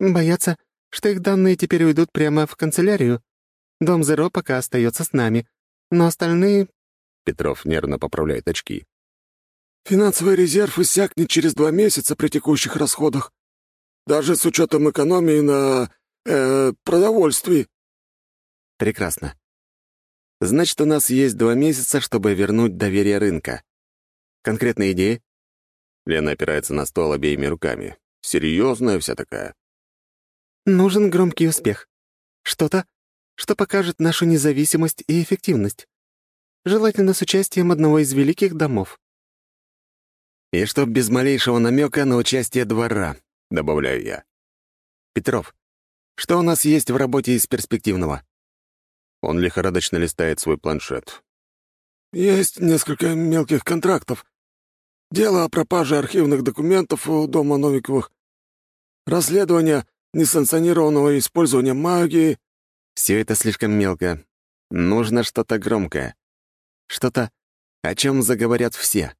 Боятся, что их данные теперь уйдут прямо в канцелярию. Дом Зеро пока остается с нами, но остальные...» Петров нервно поправляет очки. «Финансовый резерв иссякнет через два месяца при текущих расходах. Даже с учетом экономии на... Э, продовольствии». «Прекрасно. Значит, у нас есть два месяца, чтобы вернуть доверие рынка. Конкретные идеи?» Лена опирается на стол обеими руками. Серьезная вся такая. «Нужен громкий успех. Что-то, что покажет нашу независимость и эффективность. Желательно с участием одного из великих домов». «И чтоб без малейшего намека на участие двора», — добавляю я. «Петров, что у нас есть в работе из перспективного?» Он лихорадочно листает свой планшет. «Есть несколько мелких контрактов. Дело о пропаже архивных документов у дома Новиковых. Расследование несанкционированного использования магии». Все это слишком мелко. Нужно что-то громкое. Что-то, о чем заговорят все.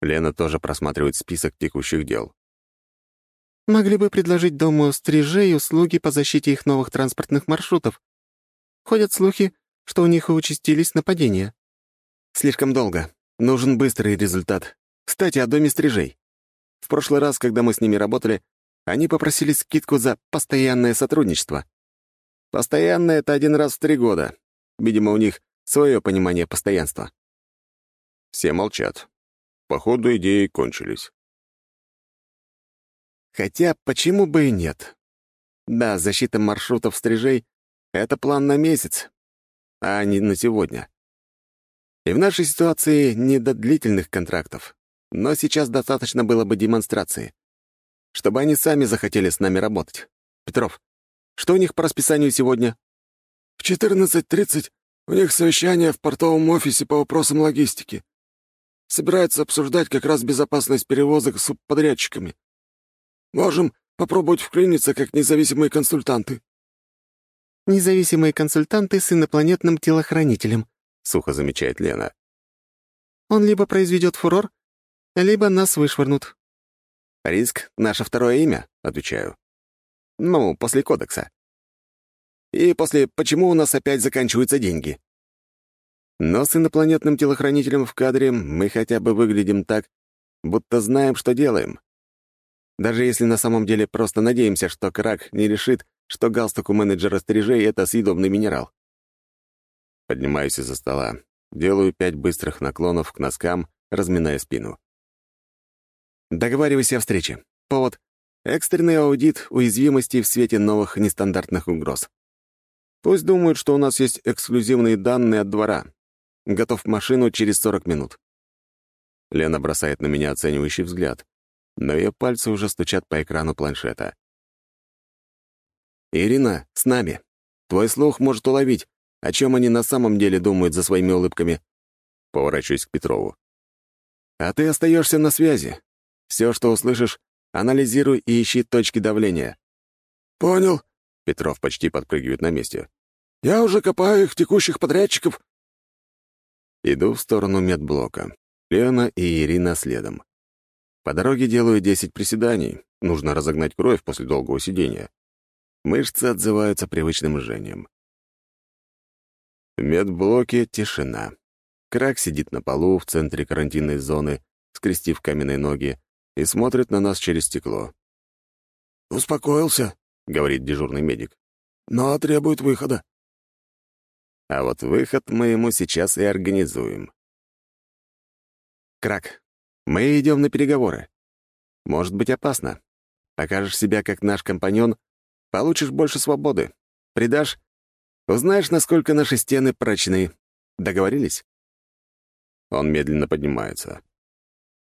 Лена тоже просматривает список текущих дел. «Могли бы предложить дому стрижей услуги по защите их новых транспортных маршрутов. Ходят слухи, что у них участились нападения». «Слишком долго. Нужен быстрый результат. Кстати, о доме стрижей. В прошлый раз, когда мы с ними работали, они попросили скидку за постоянное сотрудничество. Постоянное — это один раз в три года. Видимо, у них свое понимание постоянства. Все молчат. Походу, идеи кончились. Хотя, почему бы и нет? Да, защита маршрутов стрижей — это план на месяц, а не на сегодня. И в нашей ситуации не до длительных контрактов. Но сейчас достаточно было бы демонстрации. Чтобы они сами захотели с нами работать. Петров, что у них по расписанию сегодня? В 14.30 у них совещание в портовом офисе по вопросам логистики. Собираются обсуждать как раз безопасность перевозок с субподрядчиками. Можем попробовать вклиниться как независимые консультанты». «Независимые консультанты с инопланетным телохранителем», — сухо замечает Лена. «Он либо произведет фурор, либо нас вышвырнут». «Риск — наше второе имя», — отвечаю. «Ну, после кодекса. И после «почему у нас опять заканчиваются деньги?» Но с инопланетным телохранителем в кадре мы хотя бы выглядим так, будто знаем, что делаем. Даже если на самом деле просто надеемся, что крак не решит, что галстук у менеджера стрижей — это съедобный минерал. Поднимаюсь из-за стола, делаю пять быстрых наклонов к носкам, разминая спину. Договаривайся о встрече. Повод — экстренный аудит уязвимостей в свете новых нестандартных угроз. Пусть думают, что у нас есть эксклюзивные данные от двора, Готов машину через 40 минут. Лена бросает на меня оценивающий взгляд, но ее пальцы уже стучат по экрану планшета. «Ирина, с нами. Твой слух может уловить, о чем они на самом деле думают за своими улыбками». Поворачиваюсь к Петрову. «А ты остаешься на связи. Все, что услышишь, анализируй и ищи точки давления». «Понял». Петров почти подпрыгивает на месте. «Я уже копаю их текущих подрядчиков. Иду в сторону медблока. Лена и Ирина следом. По дороге делаю 10 приседаний. Нужно разогнать кровь после долгого сидения. Мышцы отзываются привычным жжением. В медблоке тишина. Крак сидит на полу в центре карантинной зоны, скрестив каменные ноги, и смотрит на нас через стекло. «Успокоился», — говорит дежурный медик. «Но требует выхода». А вот выход мы ему сейчас и организуем. Крак, мы идем на переговоры. Может быть опасно. Покажешь себя как наш компаньон, получишь больше свободы. Предашь, узнаешь, насколько наши стены прочны. Договорились? Он медленно поднимается.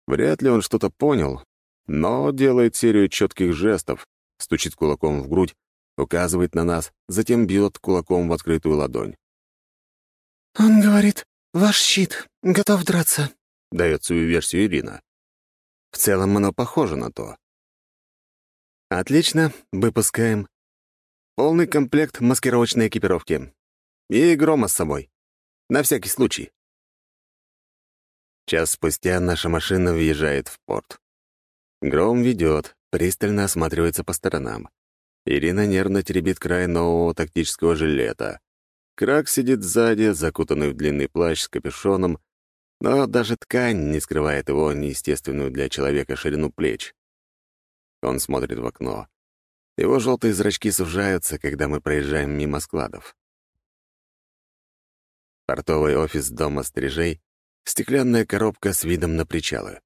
Вряд ли он что-то понял, но делает серию четких жестов, стучит кулаком в грудь, указывает на нас, затем бьет кулаком в открытую ладонь. «Он говорит, ваш щит, готов драться», — дает свою версию Ирина. В целом оно похоже на то. Отлично, выпускаем. Полный комплект маскировочной экипировки. И грома с собой. На всякий случай. Час спустя наша машина въезжает в порт. Гром ведет, пристально осматривается по сторонам. Ирина нервно теребит край нового тактического жилета. Крак сидит сзади, закутанный в длинный плащ с капюшоном, но даже ткань не скрывает его неестественную для человека ширину плеч. Он смотрит в окно. Его желтые зрачки сужаются, когда мы проезжаем мимо складов. Портовый офис дома стрижей — стеклянная коробка с видом на причалы.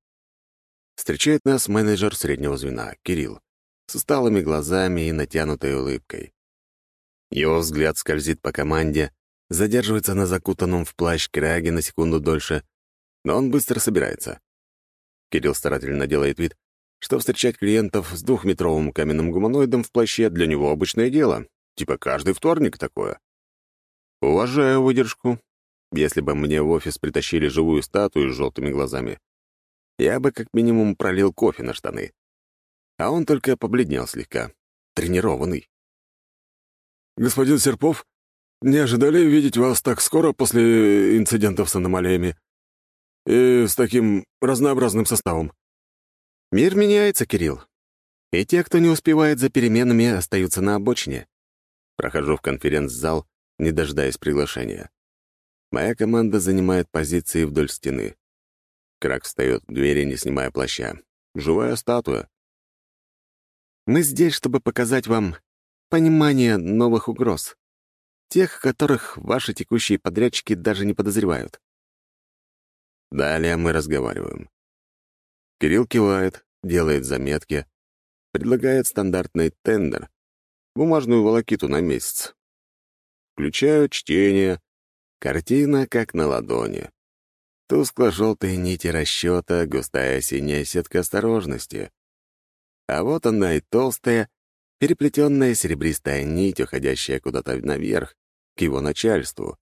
Встречает нас менеджер среднего звена, Кирилл, с усталыми глазами и натянутой улыбкой. Его взгляд скользит по команде, задерживается на закутанном в плащ краге на секунду дольше, но он быстро собирается. Кирилл старательно делает вид, что встречать клиентов с двухметровым каменным гуманоидом в плаще для него обычное дело, типа каждый вторник такое. Уважаю выдержку. Если бы мне в офис притащили живую статую с желтыми глазами, я бы как минимум пролил кофе на штаны. А он только побледнел слегка. Тренированный. «Господин Серпов, не ожидали видеть вас так скоро после инцидентов с аномалиями и с таким разнообразным составом?» Мир меняется, Кирилл. И те, кто не успевает за переменами, остаются на обочине. Прохожу в конференц-зал, не дожидаясь приглашения. Моя команда занимает позиции вдоль стены. Крак встает в двери, не снимая плаща. Живая статуя. Мы здесь, чтобы показать вам понимание новых угроз. Тех, которых ваши текущие подрядчики даже не подозревают. Далее мы разговариваем. Кирилл кивает, делает заметки, предлагает стандартный тендер, бумажную волокиту на месяц. Включаю чтение, картина как на ладони. Тускло-желтые нити расчета, густая синяя сетка осторожности. А вот она и толстая, переплетенная серебристая нить, уходящая куда-то наверх, к его начальству.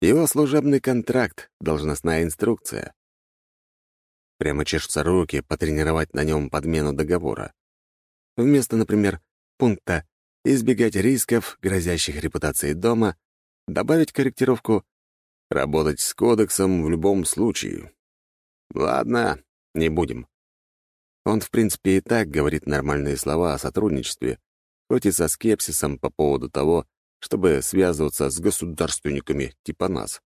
Его служебный контракт, должностная инструкция. Прямо чешутся руки потренировать на нем подмену договора. Вместо, например, пункта «избегать рисков, грозящих репутации дома», добавить корректировку «работать с кодексом в любом случае». Ладно, не будем. Он, в принципе, и так говорит нормальные слова о сотрудничестве, хоть и со скепсисом по поводу того, чтобы связываться с государственниками типа нас.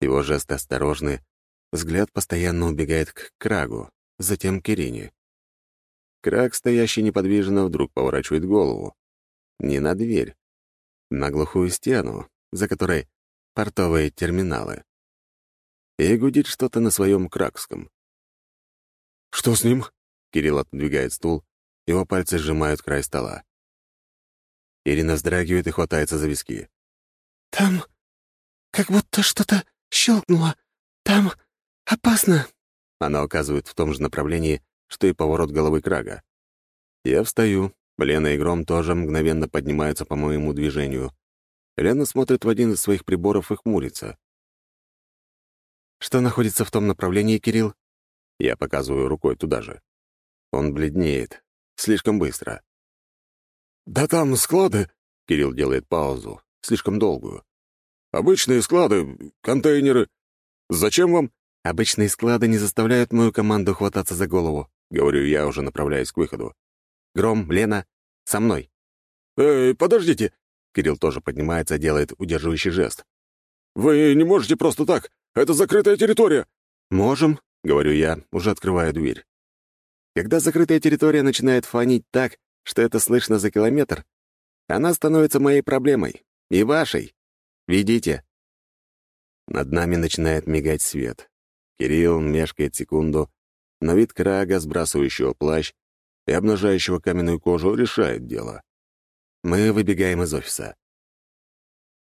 Его жесты осторожны, Взгляд постоянно убегает к Крагу, затем к Ирине. Краг, стоящий неподвижно, вдруг поворачивает голову. Не на дверь, на глухую стену, за которой портовые терминалы. И гудит что-то на своем кракском. «Что с ним?» Кирилл отодвигает стул, его пальцы сжимают край стола. Ирина вздрагивает и хватается за виски. «Там как будто что-то щелкнуло. Там «Опасно!» Она указывает в том же направлении, что и поворот головы Крага. Я встаю. Лена и Гром тоже мгновенно поднимаются по моему движению. Лена смотрит в один из своих приборов и хмурится. «Что находится в том направлении, Кирилл?» Я показываю рукой туда же. Он бледнеет. Слишком быстро. «Да там склады...» — Кирилл делает паузу. Слишком долгую. «Обычные склады, контейнеры. Зачем вам...» Обычные склады не заставляют мою команду хвататься за голову, говорю я, уже направляясь к выходу. Гром, Лена, со мной. «Эй, подождите!» Кирилл тоже поднимается, делает удерживающий жест. «Вы не можете просто так! Это закрытая территория!» «Можем», — говорю я, уже открывая дверь. Когда закрытая территория начинает фонить так, что это слышно за километр, она становится моей проблемой. И вашей. Видите? Над нами начинает мигать свет. Кирилл мешкает секунду, но вид крага, сбрасывающего плащ и обнажающего каменную кожу, решает дело. Мы выбегаем из офиса.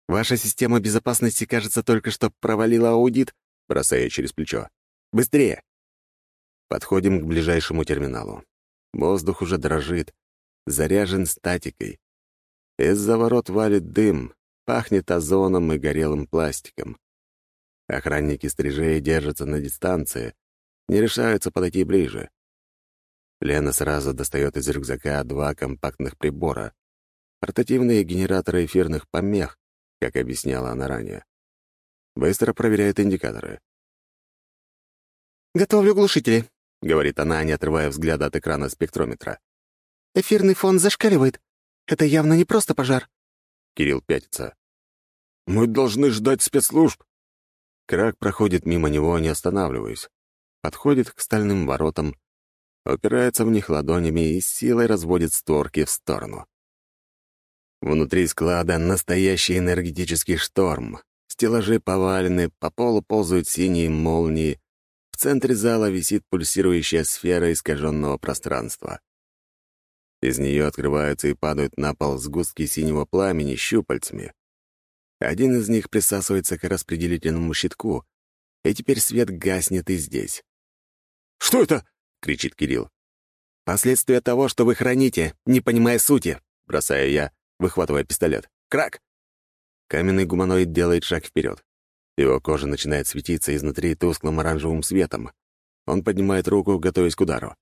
«Ваша система безопасности, кажется, только что провалила аудит», бросая через плечо. «Быстрее!» Подходим к ближайшему терминалу. Воздух уже дрожит, заряжен статикой. Из-за ворот валит дым, пахнет озоном и горелым пластиком. Охранники стрижей держатся на дистанции, не решаются подойти ближе. Лена сразу достает из рюкзака два компактных прибора. Портативные генераторы эфирных помех, как объясняла она ранее. Быстро проверяет индикаторы. «Готовлю глушители», — говорит она, не отрывая взгляда от экрана спектрометра. Эфирный фон зашкаливает. Это явно не просто пожар». Кирилл пятится. «Мы должны ждать спецслужб». Крак проходит мимо него, не останавливаясь. Подходит к стальным воротам, опирается в них ладонями и силой разводит створки в сторону. Внутри склада настоящий энергетический шторм. Стеллажи повалены, по полу ползают синие молнии. В центре зала висит пульсирующая сфера искаженного пространства. Из нее открываются и падают на пол сгустки синего пламени щупальцами. Один из них присасывается к распределительному щитку, и теперь свет гаснет и здесь. «Что это?» — кричит Кирилл. «Последствия того, что вы храните, не понимая сути», — бросаю я, выхватывая пистолет. «Крак!» Каменный гуманоид делает шаг вперед. Его кожа начинает светиться изнутри тусклым оранжевым светом. Он поднимает руку, готовясь к удару.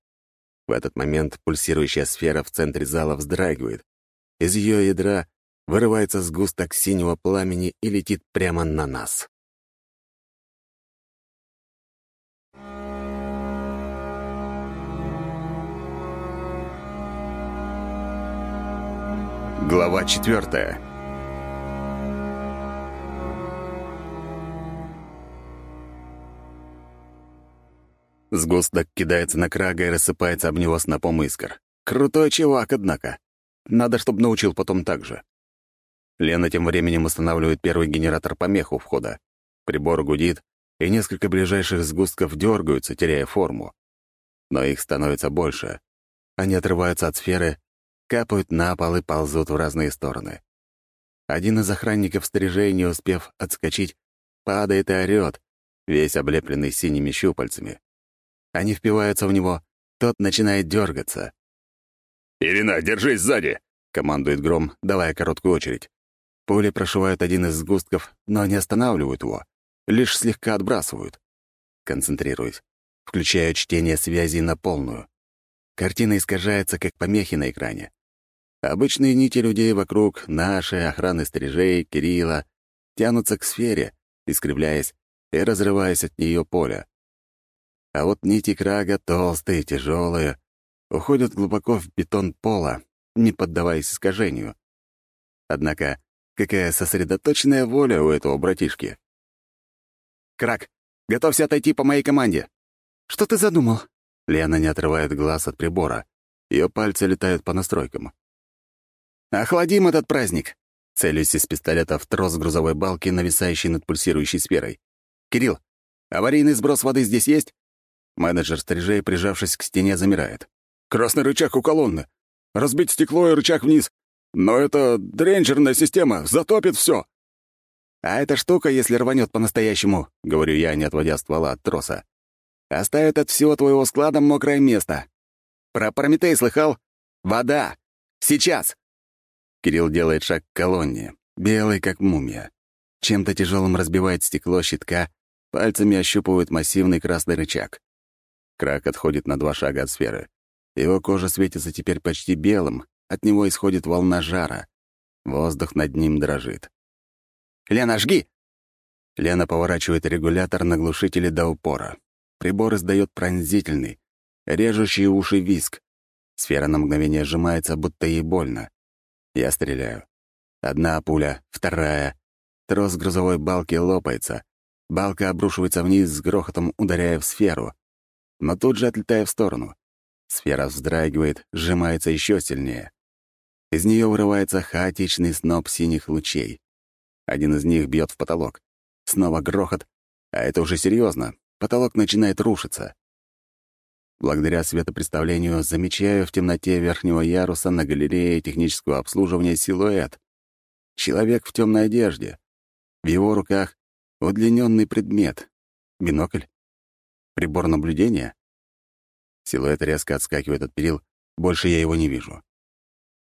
В этот момент пульсирующая сфера в центре зала вздрагивает. Из ее ядра вырывается сгусток синего пламени и летит прямо на нас. Глава четвертая. Сгусток кидается на Крага и рассыпается об него снопом искр. Крутой чувак, однако. Надо, чтобы научил потом так же. Лена тем временем устанавливает первый генератор помех у входа. Прибор гудит, и несколько ближайших сгустков дергаются, теряя форму. Но их становится больше. Они отрываются от сферы, капают на пол и ползут в разные стороны. Один из охранников стрижей, не успев отскочить, падает и орёт, весь облепленный синими щупальцами. Они впиваются в него, тот начинает дергаться. «Ирина, держись сзади!» — командует Гром, давая короткую очередь. Пули прошивают один из сгустков, но не останавливают его, лишь слегка отбрасывают. Концентрируюсь. Включаю чтение связи на полную. Картина искажается, как помехи на экране. Обычные нити людей вокруг, наши, охраны стрижей, Кирилла, тянутся к сфере, искривляясь и разрываясь от нее поля. А вот нити крага толстые, тяжелые, уходят глубоко в бетон пола, не поддаваясь искажению. Однако, какая сосредоточенная воля у этого братишки. «Крак, готовься отойти по моей команде!» «Что ты задумал?» Лена не отрывает глаз от прибора. Ее пальцы летают по настройкам. «Охладим этот праздник!» Целюсь из пистолета в трос грузовой балки, нависающей над пульсирующей сферой. «Кирилл, аварийный сброс воды здесь есть?» Менеджер стрижей, прижавшись к стене, замирает. «Красный рычаг у колонны. Разбить стекло и рычаг вниз. Но это дренчерная система, затопит все. «А эта штука, если рванет по-настоящему», — говорю я, не отводя ствола от троса, «оставит от всего твоего склада мокрое место. Про Прометей слыхал? Вода! Сейчас!» Кирилл делает шаг к колонне, белый, как мумия. Чем-то тяжелым разбивает стекло щитка, пальцами ощупывает массивный красный рычаг. Крак отходит на два шага от сферы. Его кожа светится теперь почти белым, от него исходит волна жара. Воздух над ним дрожит. «Лена, жги!» Лена поворачивает регулятор на глушителе до упора. Прибор издает пронзительный, режущий уши виск. Сфера на мгновение сжимается, будто ей больно. Я стреляю. Одна пуля, вторая. Трос грузовой балки лопается. Балка обрушивается вниз с грохотом, ударяя в сферу но тут же отлетая в сторону. Сфера вздрагивает, сжимается еще сильнее. Из нее вырывается хаотичный сноп синих лучей. Один из них бьет в потолок. Снова грохот, а это уже серьезно. Потолок начинает рушиться. Благодаря светопредставлению замечаю в темноте верхнего яруса на галерее технического обслуживания силуэт. Человек в темной одежде. В его руках удлиненный предмет. Бинокль? Прибор наблюдения? Силуэт резко отскакивает от перил, больше я его не вижу.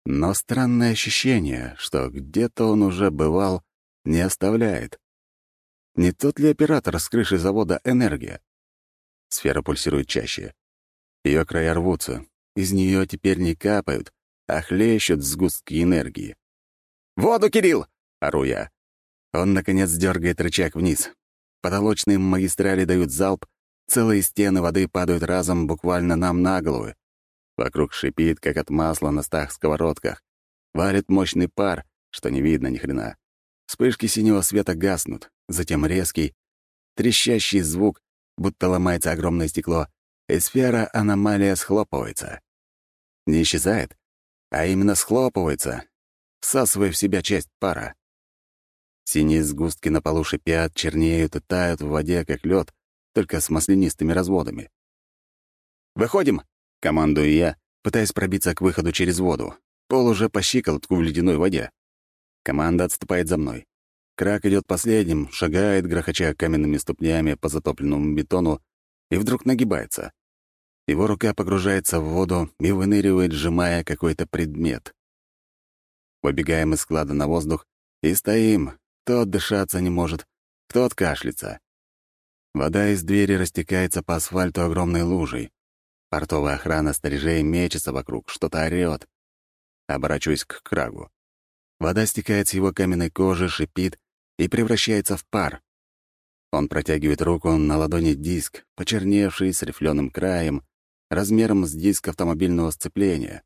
Но странное ощущение, что где-то он уже бывал, не оставляет. Не тот ли оператор с крыши завода «Энергия»? Сфера пульсирует чаще. Ее края рвутся. Из нее теперь не капают, а хлещут сгустки энергии. «Воду, Кирилл!» — ору я. Он, наконец, дергает рычаг вниз. Потолочные магистрали дают залп, Целые стены воды падают разом буквально нам на головы. Вокруг шипит, как от масла на стах сковородках. Варит мощный пар, что не видно ни хрена. Вспышки синего света гаснут, затем резкий, трещащий звук, будто ломается огромное стекло, и сфера аномалия схлопывается. Не исчезает, а именно схлопывается, всасывая в себя часть пара. Синие сгустки на полу шипят, чернеют и тают в воде, как лед, только с маслянистыми разводами. «Выходим!» — командую я, пытаясь пробиться к выходу через воду. Пол уже по щиколотку в ледяной воде. Команда отступает за мной. Крак идет последним, шагает, грохоча каменными ступнями по затопленному бетону, и вдруг нагибается. Его рука погружается в воду и выныривает, сжимая какой-то предмет. Выбегаем из склада на воздух и стоим. Кто отдышаться не может, кто откашляться. Вода из двери растекается по асфальту огромной лужей. Портовая охрана сторожей мечется вокруг, что-то орёт. Оборачиваюсь к крагу. Вода стекает с его каменной кожи, шипит и превращается в пар. Он протягивает руку на ладони диск, почерневший с рифленым краем, размером с диск автомобильного сцепления.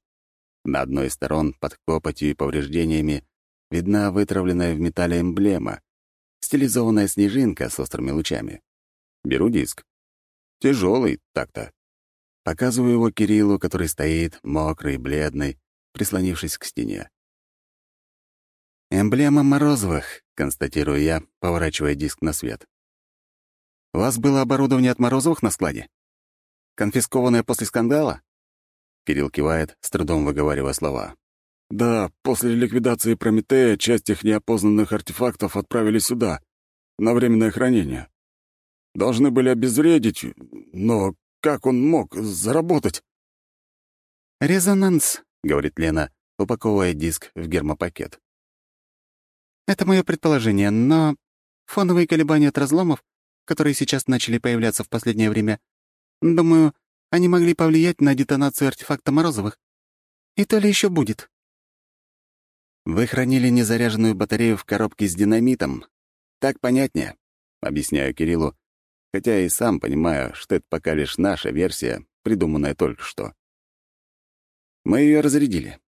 На одной из сторон, под копотью и повреждениями, видна вытравленная в металле эмблема, стилизованная снежинка с острыми лучами. Беру диск. Тяжелый так-то. Показываю его Кириллу, который стоит, мокрый, бледный, прислонившись к стене. «Эмблема Морозовых», — констатирую я, поворачивая диск на свет. «У вас было оборудование от Морозовых на складе? Конфискованное после скандала?» Кирилл кивает, с трудом выговаривая слова. «Да, после ликвидации Прометея часть их неопознанных артефактов отправили сюда, на временное хранение. Должны были обезвредить, но как он мог заработать?» «Резонанс», — говорит Лена, упаковывая диск в гермопакет. Это мое предположение, но фоновые колебания от разломов, которые сейчас начали появляться в последнее время, думаю, они могли повлиять на детонацию артефакта Морозовых. И то ли еще будет. Вы хранили незаряженную батарею в коробке с динамитом. Так понятнее, объясняю Кириллу, хотя и сам понимаю, что это пока лишь наша версия, придуманная только что. Мы ее разрядили.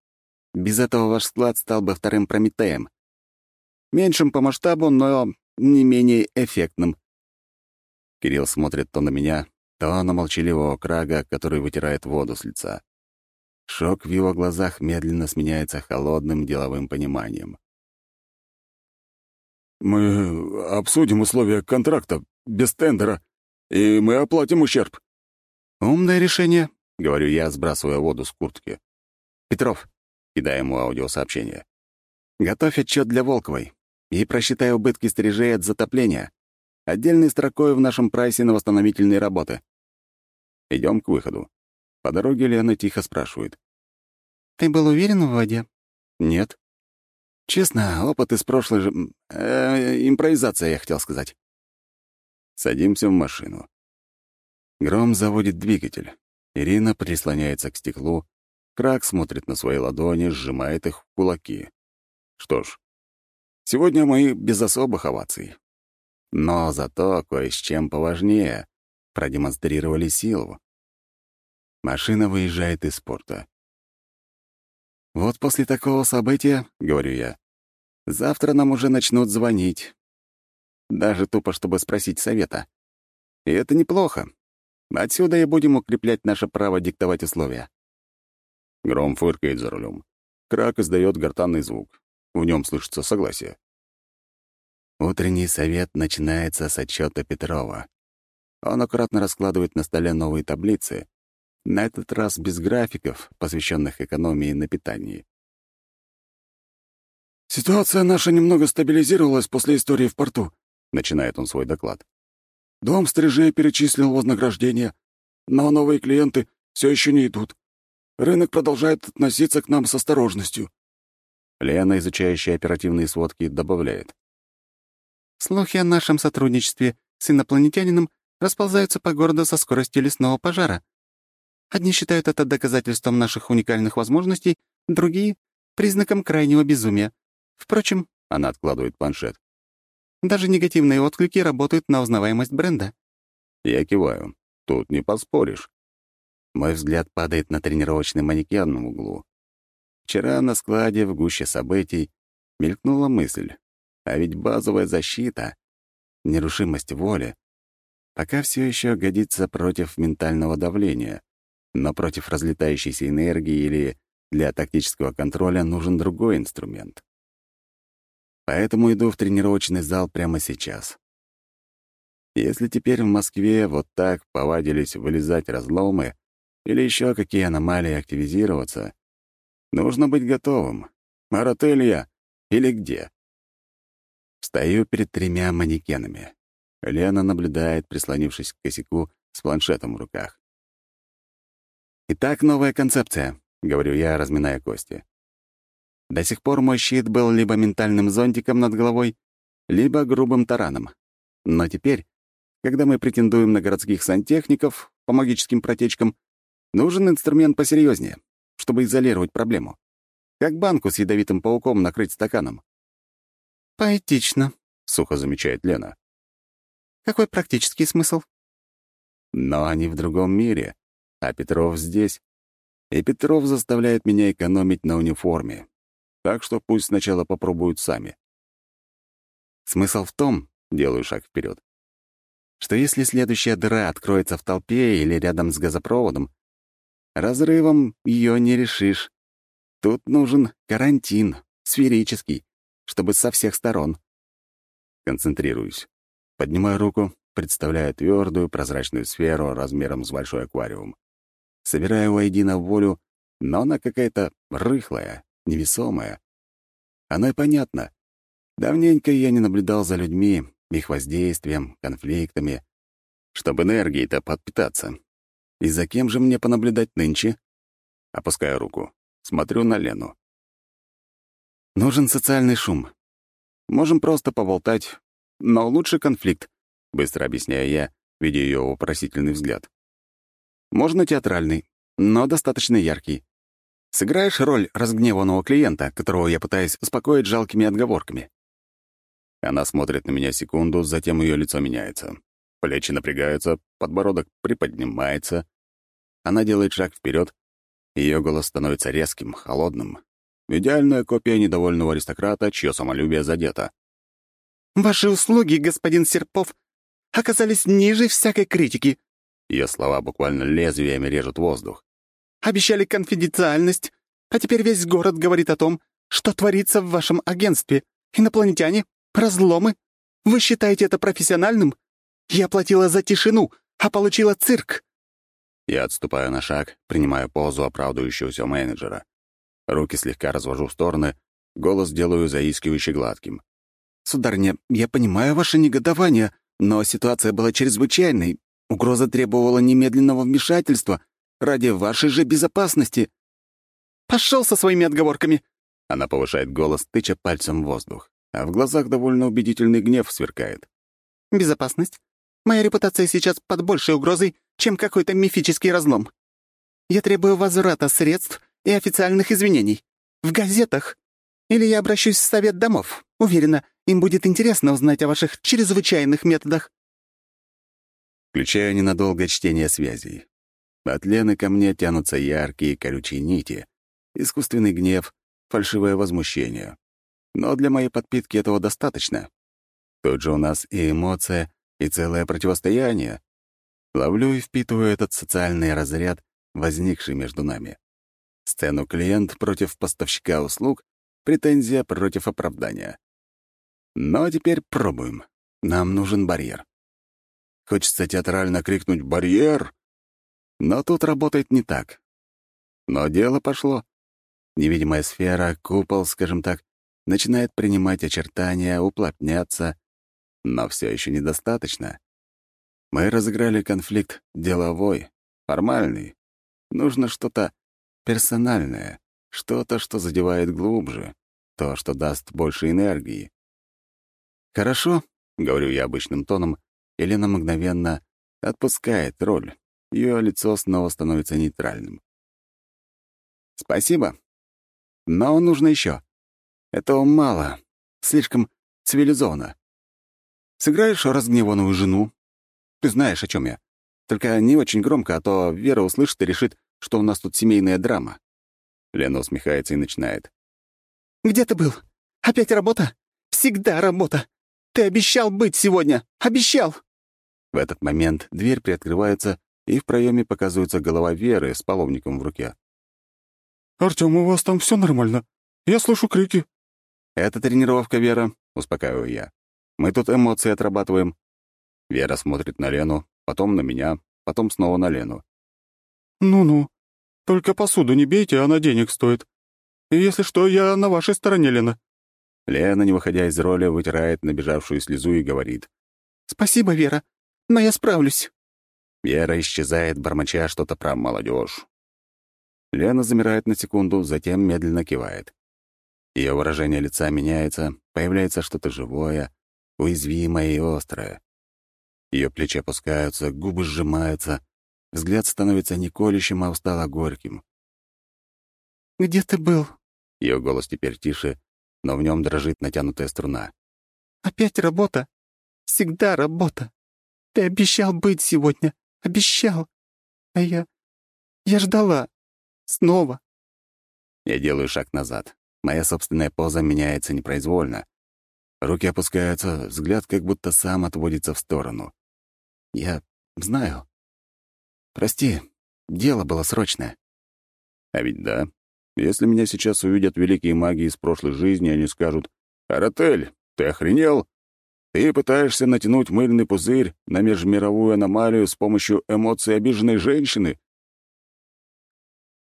Без этого ваш склад стал бы вторым Прометеем. Меньшим по масштабу, но не менее эффектным. Кирилл смотрит то на меня, то на молчаливого крага, который вытирает воду с лица. Шок в его глазах медленно сменяется холодным деловым пониманием. «Мы обсудим условия контракта, без тендера, и мы оплатим ущерб». «Умное решение», — говорю я, сбрасывая воду с куртки. «Петров», — кидаю ему аудиосообщение, — «готовь отчет для Волковой и просчитай убытки стрижей от затопления. Отдельной строкой в нашем прайсе на восстановительные работы. Идем к выходу. По дороге Лена тихо спрашивает. «Ты был уверен в воде?» «Нет». «Честно, опыт из прошлой же... Э, импровизация, я хотел сказать». Садимся в машину. Гром заводит двигатель. Ирина прислоняется к стеклу. Крак смотрит на свои ладони, сжимает их в кулаки. Что ж, Сегодня мы без особых оваций. Но зато кое с чем поважнее продемонстрировали силу. Машина выезжает из порта. «Вот после такого события, — говорю я, — завтра нам уже начнут звонить. Даже тупо, чтобы спросить совета. И это неплохо. Отсюда и будем укреплять наше право диктовать условия». Гром фыркает за рулем. Крак издает гортанный звук. В нем слышится согласие. Утренний совет начинается с отчета Петрова. Он аккуратно раскладывает на столе новые таблицы, на этот раз без графиков, посвященных экономии на питании. «Ситуация наша немного стабилизировалась после истории в порту», — начинает он свой доклад. «Дом стрижей перечислил вознаграждение, но новые клиенты все еще не идут. Рынок продолжает относиться к нам с осторожностью. Лена, изучающая оперативные сводки, добавляет. «Слухи о нашем сотрудничестве с инопланетянином расползаются по городу со скоростью лесного пожара. Одни считают это доказательством наших уникальных возможностей, другие — признаком крайнего безумия. Впрочем, — она откладывает планшет, — даже негативные отклики работают на узнаваемость бренда. Я киваю. Тут не поспоришь. Мой взгляд падает на тренировочный манекен в углу. Вчера на складе в гуще событий мелькнула мысль. А ведь базовая защита, нерушимость воли, пока все еще годится против ментального давления, но против разлетающейся энергии или для тактического контроля нужен другой инструмент. Поэтому иду в тренировочный зал прямо сейчас. Если теперь в Москве вот так повадились вылезать разломы или еще какие аномалии активизироваться, нужно быть готовым. Маротелья или где? Стою перед тремя манекенами. Лена наблюдает, прислонившись к косяку с планшетом в руках. «Итак, новая концепция», — говорю я, разминая кости. До сих пор мой щит был либо ментальным зонтиком над головой, либо грубым тараном. Но теперь, когда мы претендуем на городских сантехников по магическим протечкам, нужен инструмент посерьезнее, чтобы изолировать проблему. Как банку с ядовитым пауком накрыть стаканом. «Поэтично», — сухо замечает Лена. «Какой практический смысл?» Но они в другом мире, а Петров здесь. И Петров заставляет меня экономить на униформе, так что пусть сначала попробуют сами. Смысл в том, делаю шаг вперед, что если следующая дыра откроется в толпе или рядом с газопроводом, разрывом ее не решишь. Тут нужен карантин, сферический, чтобы со всех сторон. Концентрируюсь. Поднимаю руку, представляя твердую прозрачную сферу размером с большой аквариум. Собираю воедино волю, но она какая-то рыхлая, невесомая. Оно и понятно. Давненько я не наблюдал за людьми, их воздействием, конфликтами, чтобы энергией-то подпитаться. И за кем же мне понаблюдать нынче? Опускаю руку. Смотрю на Лену. Нужен социальный шум. Можем просто поболтать, но лучше конфликт, быстро объясняю я, видя ее вопросительный взгляд. Можно театральный, но достаточно яркий. Сыграешь роль разгневанного клиента, которого я пытаюсь успокоить жалкими отговорками?» Она смотрит на меня секунду, затем ее лицо меняется. Плечи напрягаются, подбородок приподнимается. Она делает шаг вперед, ее голос становится резким, холодным. Идеальная копия недовольного аристократа, чье самолюбие задето. «Ваши услуги, господин Серпов, оказались ниже всякой критики». Ее слова буквально лезвиями режут воздух. Обещали конфиденциальность, а теперь весь город говорит о том, что творится в вашем агентстве. Инопланетяне, разломы. Вы считаете это профессиональным? Я платила за тишину, а получила цирк». Я отступаю на шаг, принимая позу оправдывающегося менеджера. Руки слегка развожу в стороны, голос делаю заискивающе гладким. «Сударыня, я понимаю ваше негодование, но ситуация была чрезвычайной. Угроза требовала немедленного вмешательства, Ради вашей же безопасности. Пошел со своими отговорками. Она повышает голос, тыча пальцем в воздух, а в глазах довольно убедительный гнев сверкает. Безопасность? Моя репутация сейчас под большей угрозой, чем какой-то мифический разлом. Я требую возврата средств и официальных извинений. В газетах. Или я обращусь в Совет домов. Уверена, им будет интересно узнать о ваших чрезвычайных методах. Включаю ненадолго чтение связей. От Лены ко мне тянутся яркие колючие нити, искусственный гнев, фальшивое возмущение. Но для моей подпитки этого достаточно. Тут же у нас и эмоция, и целое противостояние. Ловлю и впитываю этот социальный разряд, возникший между нами. Сцену клиент против поставщика услуг, претензия против оправдания. Но теперь пробуем. Нам нужен барьер. Хочется театрально крикнуть «Барьер!», но тут работает не так. Но дело пошло. Невидимая сфера, купол, скажем так, начинает принимать очертания, уплотняться, но все еще недостаточно. Мы разыграли конфликт деловой, формальный. Нужно что-то персональное, что-то, что задевает глубже, то, что даст больше энергии. «Хорошо», — говорю я обычным тоном, Елена мгновенно отпускает роль, ее лицо снова становится нейтральным. «Спасибо. Но нужно еще. Этого мало. Слишком цивилизованно. Сыграешь разгневанную жену? Ты знаешь, о чем я. Только не очень громко, а то Вера услышит и решит, что у нас тут семейная драма». Лена усмехается и начинает. «Где ты был? Опять работа? Всегда работа! Ты обещал быть сегодня! Обещал!» В этот момент дверь приоткрывается, и в проеме показывается голова Веры с половником в руке. «Артём, у вас там все нормально? Я слышу крики». «Это тренировка, Вера», — успокаиваю я. «Мы тут эмоции отрабатываем». Вера смотрит на Лену, потом на меня, потом снова на Лену. «Ну-ну. Только посуду не бейте, она денег стоит. И если что, я на вашей стороне, Лена». Лена, не выходя из роли, вытирает набежавшую слезу и говорит. «Спасибо, Вера, но я справлюсь». Вера исчезает, бормоча что-то про молодежь. Лена замирает на секунду, затем медленно кивает. Ее выражение лица меняется, появляется что-то живое, уязвимое и острое. Ее плечи опускаются, губы сжимаются, взгляд становится не колющим, а устало горьким. «Где ты был?» Ее голос теперь тише, но в нем дрожит натянутая струна. «Опять работа? Всегда работа. Ты обещал быть сегодня. Обещал. А я... Я ждала. Снова. Я делаю шаг назад. Моя собственная поза меняется непроизвольно. Руки опускаются, взгляд как будто сам отводится в сторону. Я знаю. Прости, дело было срочное. А ведь да. Если меня сейчас увидят великие маги из прошлой жизни, они скажут, «Аратель, ты охренел? Ты пытаешься натянуть мыльный пузырь на межмировую аномалию с помощью эмоций обиженной женщины?»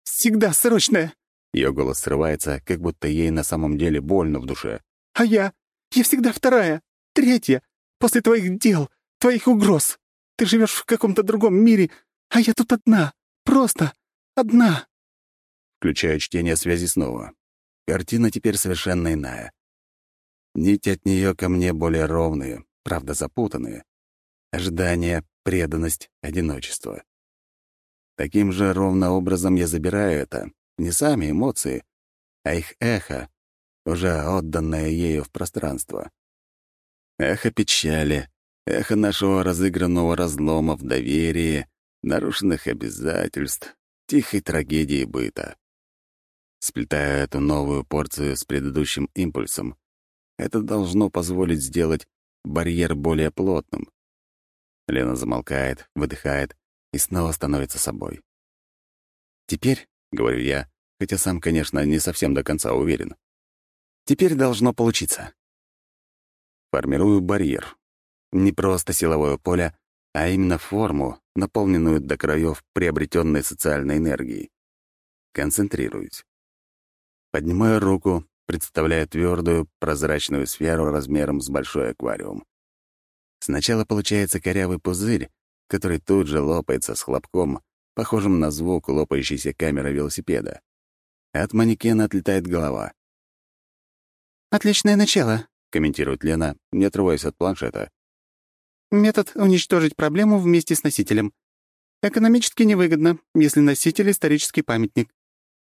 «Всегда срочное!» Ее голос срывается, как будто ей на самом деле больно в душе. «А я? Я всегда вторая, третья, после твоих дел, твоих угроз. Ты живешь в каком-то другом мире, а я тут одна, просто одна». Включаю чтение связи снова. Картина теперь совершенно иная. Нити от нее ко мне более ровные, правда запутанные. Ожидание, преданность, одиночество. Таким же ровно образом я забираю это. Не сами эмоции, а их эхо, уже отданное ею в пространство. Эхо печали, эхо нашего разыгранного разлома в доверии, нарушенных обязательств, тихой трагедии быта. Сплетая эту новую порцию с предыдущим импульсом, это должно позволить сделать барьер более плотным. Лена замолкает, выдыхает и снова становится собой. «Теперь», — говорю я, хотя сам, конечно, не совсем до конца уверен, «теперь должно получиться». Формирую барьер. Не просто силовое поле, а именно форму, наполненную до краев приобретенной социальной энергией. Концентрируюсь. Поднимаю руку, представляя твердую, прозрачную сферу размером с большой аквариум. Сначала получается корявый пузырь, который тут же лопается с хлопком, похожим на звук лопающейся камеры велосипеда. От манекена отлетает голова. «Отличное начало», — комментирует Лена, не отрываясь от планшета. «Метод — уничтожить проблему вместе с носителем. Экономически невыгодно, если носитель — исторический памятник.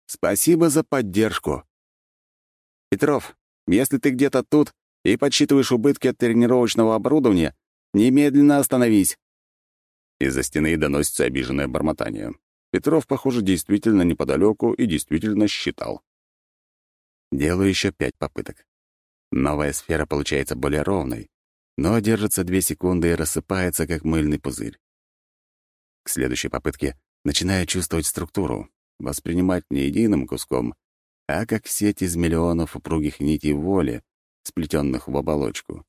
Спасибо за поддержку. Петров, если ты где-то тут и подсчитываешь убытки от тренировочного оборудования, немедленно остановись. Из-за стены доносится обиженное бормотание. Петров, похоже, действительно неподалеку и действительно считал. Делаю еще пять попыток. Новая сфера получается более ровной, но держится две секунды и рассыпается, как мыльный пузырь. К следующей попытке начинаю чувствовать структуру, воспринимать не единым куском, а как сеть из миллионов упругих нитей воли, сплетенных в оболочку.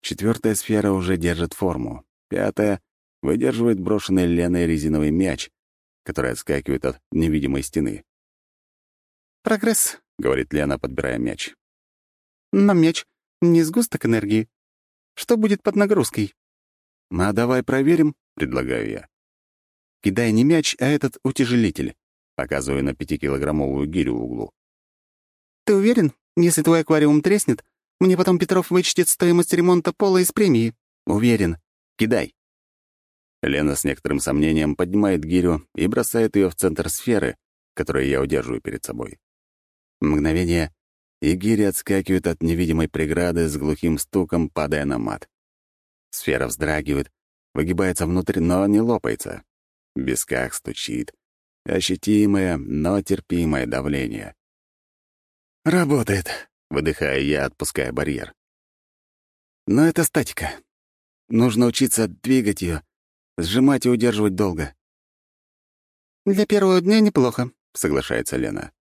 Четвертая сфера уже держит форму. Пятая выдерживает брошенный Леной резиновый мяч, который отскакивает от невидимой стены. «Прогресс», — говорит Лена, подбирая мяч. «Но мяч — не сгусток энергии. Что будет под нагрузкой?» «А давай проверим», — предлагаю я. «Кидай не мяч, а этот утяжелитель показывая на пятикилограммовую гирю в углу. «Ты уверен? Если твой аквариум треснет, мне потом Петров вычтет стоимость ремонта пола из премии». «Уверен. Кидай». Лена с некоторым сомнением поднимает гирю и бросает ее в центр сферы, которую я удерживаю перед собой. Мгновение, и гиря отскакивает от невидимой преграды с глухим стуком, падая на мат. Сфера вздрагивает, выгибается внутрь, но не лопается. В висках стучит. Ощутимое, но терпимое давление. «Работает», — выдыхаю я, отпуская барьер. «Но это статика. Нужно учиться двигать ее, сжимать и удерживать долго». «Для первого дня неплохо», — соглашается Лена.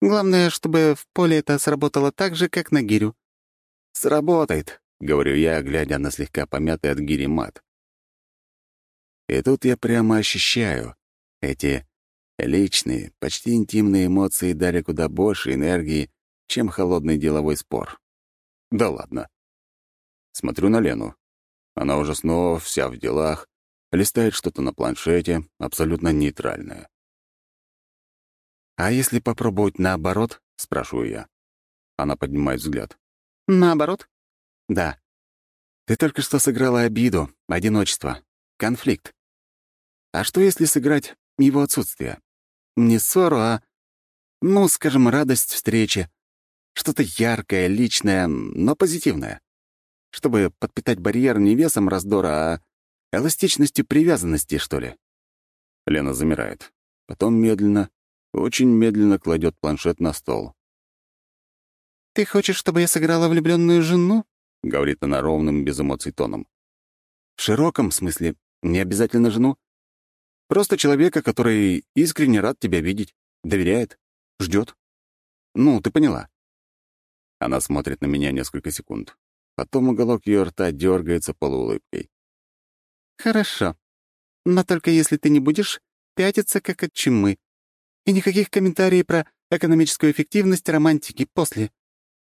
«Главное, чтобы в поле это сработало так же, как на гирю». «Сработает», — говорю я, глядя на слегка помятый от гири мат. И тут я прямо ощущаю, эти личные, почти интимные эмоции дали куда больше энергии, чем холодный деловой спор. Да ладно. Смотрю на Лену. Она уже снова вся в делах, листает что-то на планшете, абсолютно нейтральное. «А если попробовать наоборот?» — спрашиваю я. Она поднимает взгляд. «Наоборот?» «Да. Ты только что сыграла обиду, одиночество, конфликт. А что, если сыграть его отсутствие? Не ссору, а, ну, скажем, радость встречи. Что-то яркое, личное, но позитивное. Чтобы подпитать барьер не весом раздора, а эластичностью привязанности, что ли. Лена замирает. Потом медленно, очень медленно кладет планшет на стол. «Ты хочешь, чтобы я сыграла влюбленную жену?» — говорит она ровным, без эмоций тоном. «В широком смысле, не обязательно жену. Просто человека, который искренне рад тебя видеть, доверяет, ждет. Ну, ты поняла. Она смотрит на меня несколько секунд. Потом уголок ее рта дергается полуулыбкой. «Хорошо. Но только если ты не будешь пятиться, как от чумы. И никаких комментариев про экономическую эффективность романтики после».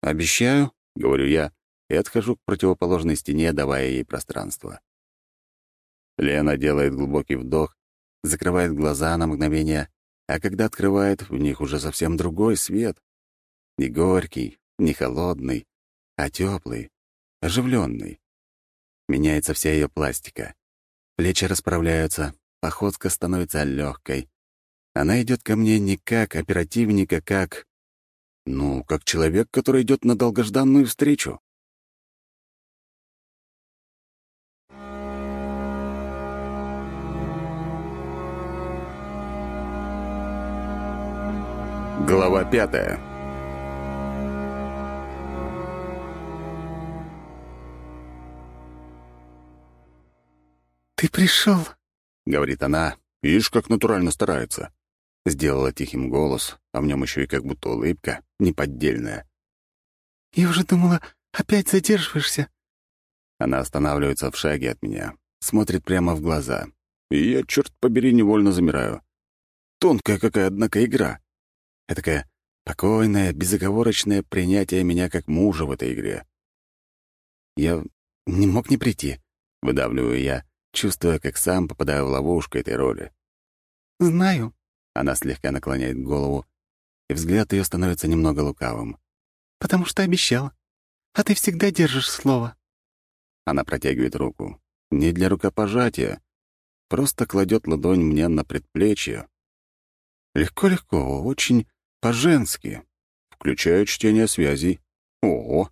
«Обещаю», — говорю я, и отхожу к противоположной стене, давая ей пространство. Лена делает глубокий вдох закрывает глаза на мгновение, а когда открывает, в них уже совсем другой свет. Не горький, не холодный, а теплый, оживленный. Меняется вся ее пластика. Плечи расправляются, походка становится легкой. Она идет ко мне не как оперативника, как... Ну, как человек, который идет на долгожданную встречу. Глава пятая «Ты пришел, говорит она. Видишь, как натурально старается. Сделала тихим голос, а в нем еще и как будто улыбка, неподдельная. «Я уже думала, опять задерживаешься». Она останавливается в шаге от меня, смотрит прямо в глаза. И я, черт побери, невольно замираю. Тонкая какая, однако, игра. Этакое покойное, безоговорочное принятие меня как мужа в этой игре. Я не мог не прийти, выдавливаю я, чувствуя, как сам попадаю в ловушку этой роли. «Знаю». Она слегка наклоняет голову, и взгляд ее становится немного лукавым. «Потому что обещал. А ты всегда держишь слово». Она протягивает руку. Не для рукопожатия. Просто кладет ладонь мне на предплечье. Легко-легко, очень по-женски, включая чтение связей. О,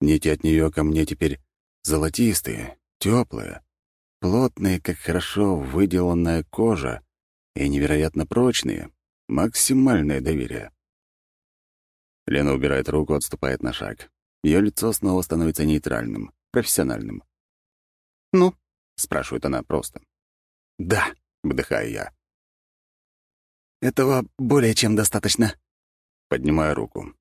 нити от нее ко мне теперь золотистые, теплые, плотные, как хорошо выделанная кожа, и невероятно прочные, максимальное доверие. Лена убирает руку, отступает на шаг. Ее лицо снова становится нейтральным, профессиональным. «Ну?» — спрашивает она просто. «Да», — вдыхаю я. Этого более чем достаточно. Поднимаю руку.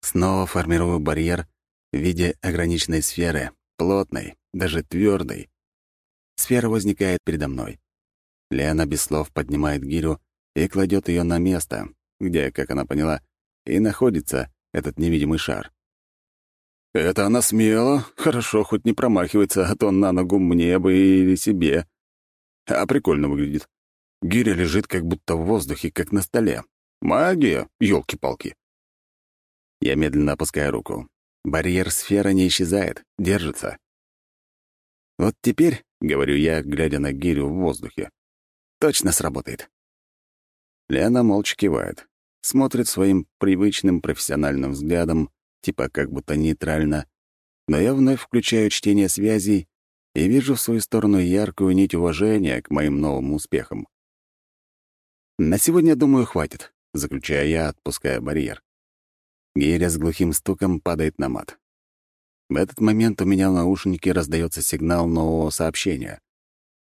Снова формирую барьер в виде ограниченной сферы, плотной, даже твердой. Сфера возникает передо мной. Лена без слов поднимает гирю и кладет ее на место, где, как она поняла, и находится этот невидимый шар. Это она смело, хорошо, хоть не промахивается, а то на ногу мне бы или себе. А прикольно выглядит. Гиря лежит как будто в воздухе, как на столе. Магия, елки палки Я медленно опускаю руку. Барьер сфера не исчезает, держится. «Вот теперь», — говорю я, глядя на гирю в воздухе, — «точно сработает». Лена молча кивает, смотрит своим привычным профессиональным взглядом, типа как будто нейтрально, но я вновь включаю чтение связей и вижу в свою сторону яркую нить уважения к моим новым успехам. На сегодня, думаю, хватит, заключая я, отпуская барьер. Гиря с глухим стуком падает на мат. В этот момент у меня в наушнике раздается сигнал нового сообщения.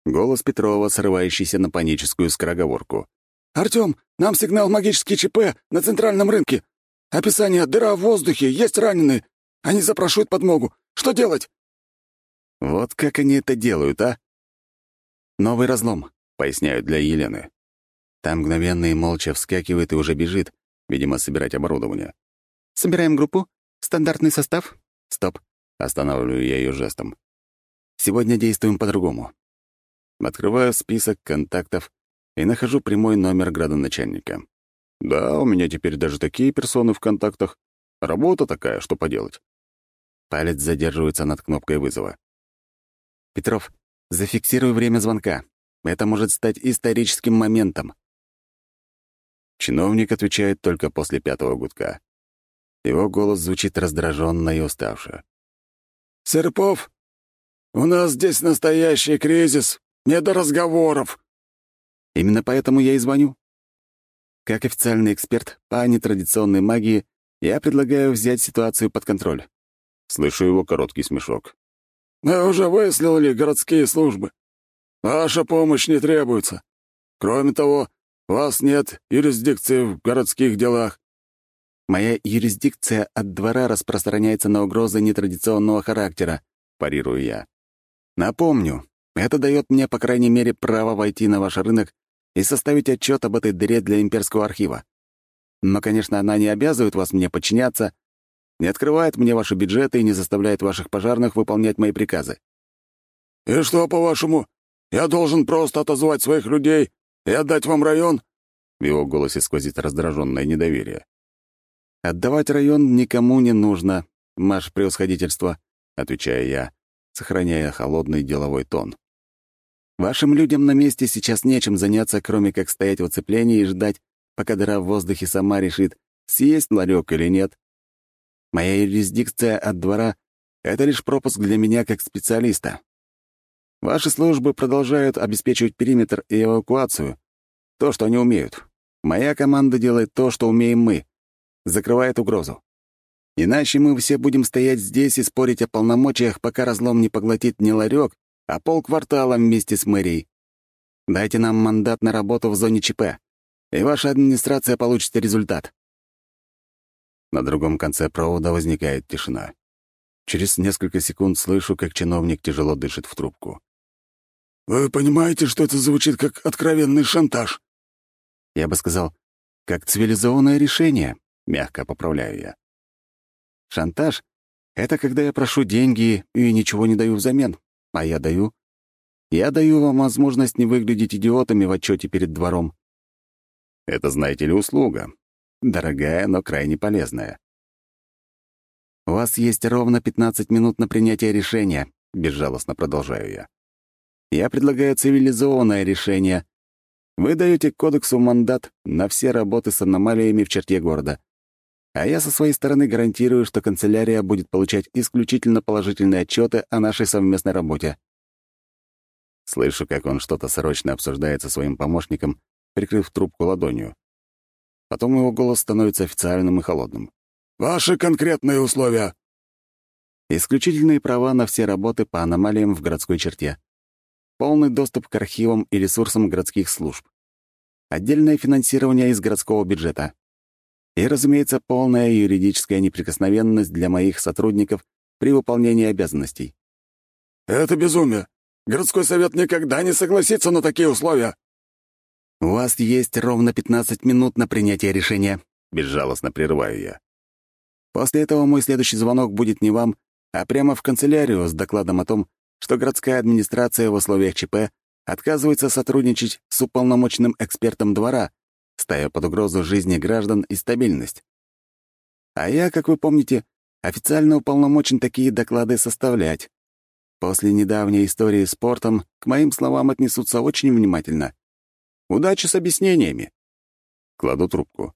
Голос Петрова, срывающийся на паническую скороговорку. «Артём, нам сигнал магический ЧП на центральном рынке. Описание «дыра в воздухе», есть раненые. Они запрашивают подмогу. Что делать?» Вот как они это делают, а? «Новый разлом», — поясняют для Елены. Там мгновенно и молча вскакивает и уже бежит, видимо, собирать оборудование. «Собираем группу? Стандартный состав?» «Стоп», — останавливаю я ее жестом. «Сегодня действуем по-другому». Открываю список контактов и нахожу прямой номер градоначальника. Да, у меня теперь даже такие персоны в контактах. Работа такая, что поделать. Палец задерживается над кнопкой вызова. «Петров, зафиксируй время звонка. Это может стать историческим моментом». Чиновник отвечает только после пятого гудка. Его голос звучит раздраженно и уставше. «Серпов, у нас здесь настоящий кризис. Не до разговоров». Именно поэтому я и звоню. Как официальный эксперт по нетрадиционной магии, я предлагаю взять ситуацию под контроль. Слышу его короткий смешок. «Мы уже выслали городские службы. Ваша помощь не требуется. Кроме того, у вас нет юрисдикции в городских делах». «Моя юрисдикция от двора распространяется на угрозы нетрадиционного характера», — парирую я. «Напомню, это дает мне, по крайней мере, право войти на ваш рынок и составить отчет об этой дыре для имперского архива. Но, конечно, она не обязывает вас мне подчиняться, не открывает мне ваши бюджеты и не заставляет ваших пожарных выполнять мои приказы». «И что, по-вашему, я должен просто отозвать своих людей и отдать вам район?» В его голосе сквозит раздраженное недоверие. «Отдавать район никому не нужно, ваше превосходительство», — отвечаю я, сохраняя холодный деловой тон. «Вашим людям на месте сейчас нечем заняться, кроме как стоять в оцеплении и ждать, пока дыра в воздухе сама решит, съесть ларек или нет. Моя юрисдикция от двора — это лишь пропуск для меня как специалиста. Ваши службы продолжают обеспечивать периметр и эвакуацию. То, что они умеют. Моя команда делает то, что умеем мы. Закрывает угрозу. Иначе мы все будем стоять здесь и спорить о полномочиях, пока разлом не поглотит не ларек, а полквартала вместе с мэрией. Дайте нам мандат на работу в зоне ЧП, и ваша администрация получит результат. На другом конце провода возникает тишина. Через несколько секунд слышу, как чиновник тяжело дышит в трубку. «Вы понимаете, что это звучит как откровенный шантаж?» Я бы сказал, как цивилизованное решение, мягко поправляю я. Шантаж — это когда я прошу деньги и ничего не даю взамен, а я даю. Я даю вам возможность не выглядеть идиотами в отчете перед двором. Это, знаете ли, услуга. Дорогая, но крайне полезная. «У вас есть ровно 15 минут на принятие решения», — безжалостно продолжаю я. Я предлагаю цивилизованное решение. Вы даете кодексу мандат на все работы с аномалиями в черте города. А я со своей стороны гарантирую, что канцелярия будет получать исключительно положительные отчеты о нашей совместной работе. Слышу, как он что-то срочно обсуждает со своим помощником, прикрыв трубку ладонью. Потом его голос становится официальным и холодным. «Ваши конкретные условия!» Исключительные права на все работы по аномалиям в городской черте полный доступ к архивам и ресурсам городских служб, отдельное финансирование из городского бюджета и, разумеется, полная юридическая неприкосновенность для моих сотрудников при выполнении обязанностей. «Это безумие! Городской совет никогда не согласится на такие условия!» «У вас есть ровно 15 минут на принятие решения», — безжалостно прерываю я. «После этого мой следующий звонок будет не вам, а прямо в канцелярию с докладом о том, что городская администрация в условиях ЧП отказывается сотрудничать с уполномоченным экспертом двора, ставя под угрозу жизни граждан и стабильность. А я, как вы помните, официально уполномочен такие доклады составлять. После недавней истории с спортом к моим словам отнесутся очень внимательно. Удачи с объяснениями. Кладу трубку.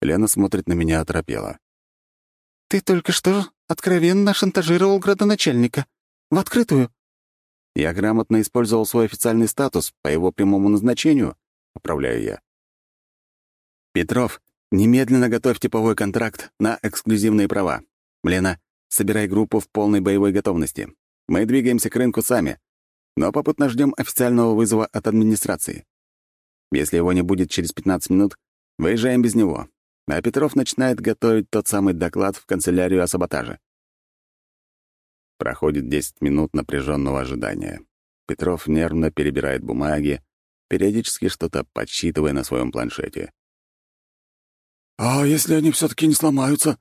Лена смотрит на меня оторопела. «Ты только что откровенно шантажировал градоначальника», в открытую. Я грамотно использовал свой официальный статус по его прямому назначению, поправляю я. Петров, немедленно готовь типовой контракт на эксклюзивные права. Лена, собирай группу в полной боевой готовности. Мы двигаемся к рынку сами, но попутно ждем официального вызова от администрации. Если его не будет через 15 минут, выезжаем без него. А Петров начинает готовить тот самый доклад в канцелярию о саботаже. Проходит 10 минут напряженного ожидания. Петров нервно перебирает бумаги, периодически что-то подсчитывая на своем планшете. «А если они все таки не сломаются?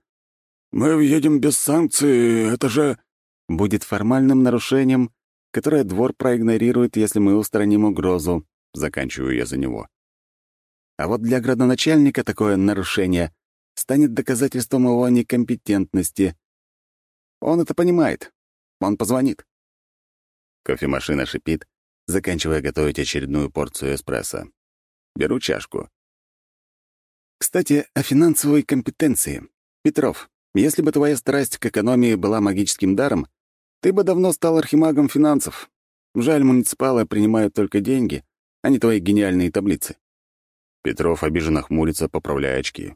Мы въедем без санкций, это же...» «Будет формальным нарушением, которое двор проигнорирует, если мы устраним угрозу», — заканчиваю я за него. А вот для градоначальника такое нарушение станет доказательством его некомпетентности. Он это понимает. Он позвонит. Кофемашина шипит, заканчивая готовить очередную порцию эспрессо. Беру чашку. Кстати, о финансовой компетенции. Петров, если бы твоя страсть к экономии была магическим даром, ты бы давно стал архимагом финансов. Жаль, муниципалы принимают только деньги, а не твои гениальные таблицы. Петров обиженно хмурится, поправляя очки.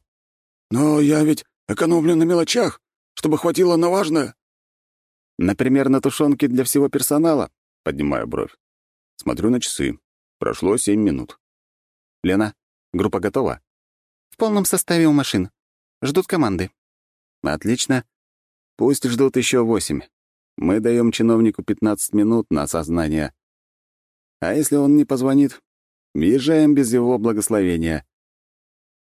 «Но я ведь экономлю на мелочах, чтобы хватило на важное». «Например, на тушенке для всего персонала?» — поднимаю бровь. Смотрю на часы. Прошло семь минут. «Лена, группа готова?» «В полном составе у машин. Ждут команды». «Отлично. Пусть ждут еще восемь. Мы даем чиновнику 15 минут на осознание. А если он не позвонит, Въезжаем без его благословения.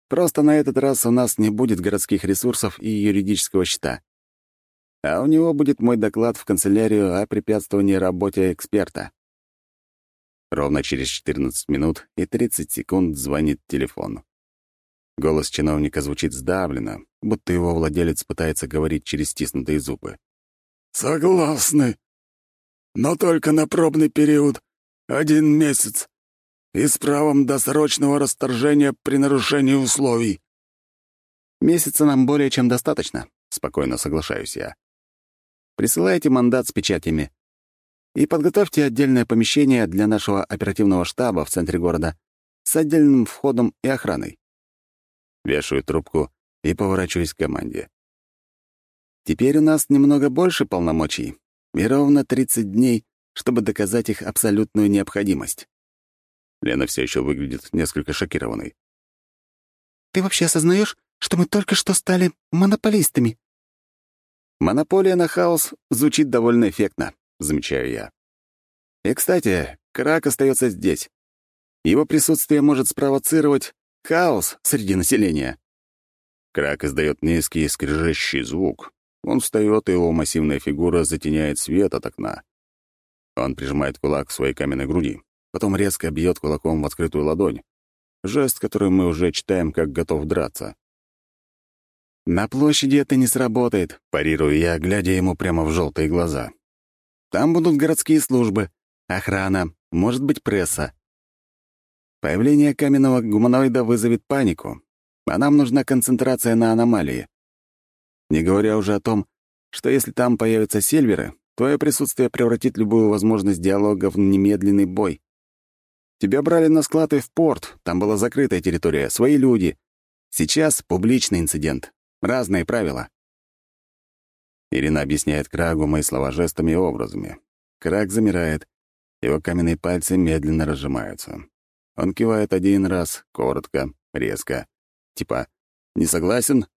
Просто на этот раз у нас не будет городских ресурсов и юридического счета. А у него будет мой доклад в канцелярию о препятствовании работе эксперта. Ровно через 14 минут и 30 секунд звонит телефон. Голос чиновника звучит сдавленно, будто его владелец пытается говорить через стиснутые зубы. «Согласны. Но только на пробный период. Один месяц и с правом досрочного расторжения при нарушении условий». «Месяца нам более чем достаточно», — спокойно соглашаюсь я. «Присылайте мандат с печатями и подготовьте отдельное помещение для нашего оперативного штаба в центре города с отдельным входом и охраной». Вешаю трубку и поворачиваюсь к команде. Теперь у нас немного больше полномочий и ровно 30 дней, чтобы доказать их абсолютную необходимость. Лена все еще выглядит несколько шокированной. «Ты вообще осознаешь, что мы только что стали монополистами?» «Монополия на хаос звучит довольно эффектно», — замечаю я. «И, кстати, Крак остается здесь. Его присутствие может спровоцировать хаос среди населения». Крак издает низкий скрежещий звук. Он встает, и его массивная фигура затеняет свет от окна. Он прижимает кулак к своей каменной груди потом резко бьет кулаком в открытую ладонь. Жест, который мы уже читаем, как готов драться. «На площади это не сработает», — парирую я, глядя ему прямо в желтые глаза. «Там будут городские службы, охрана, может быть, пресса. Появление каменного гуманоида вызовет панику, а нам нужна концентрация на аномалии. Не говоря уже о том, что если там появятся сельверы, твое присутствие превратит любую возможность диалога в немедленный бой. Тебя брали на склад и в порт, там была закрытая территория, свои люди. Сейчас публичный инцидент. Разные правила. Ирина объясняет Крагу мои слова жестами и образами. Краг замирает, его каменные пальцы медленно разжимаются. Он кивает один раз, коротко, резко. Типа «не согласен»,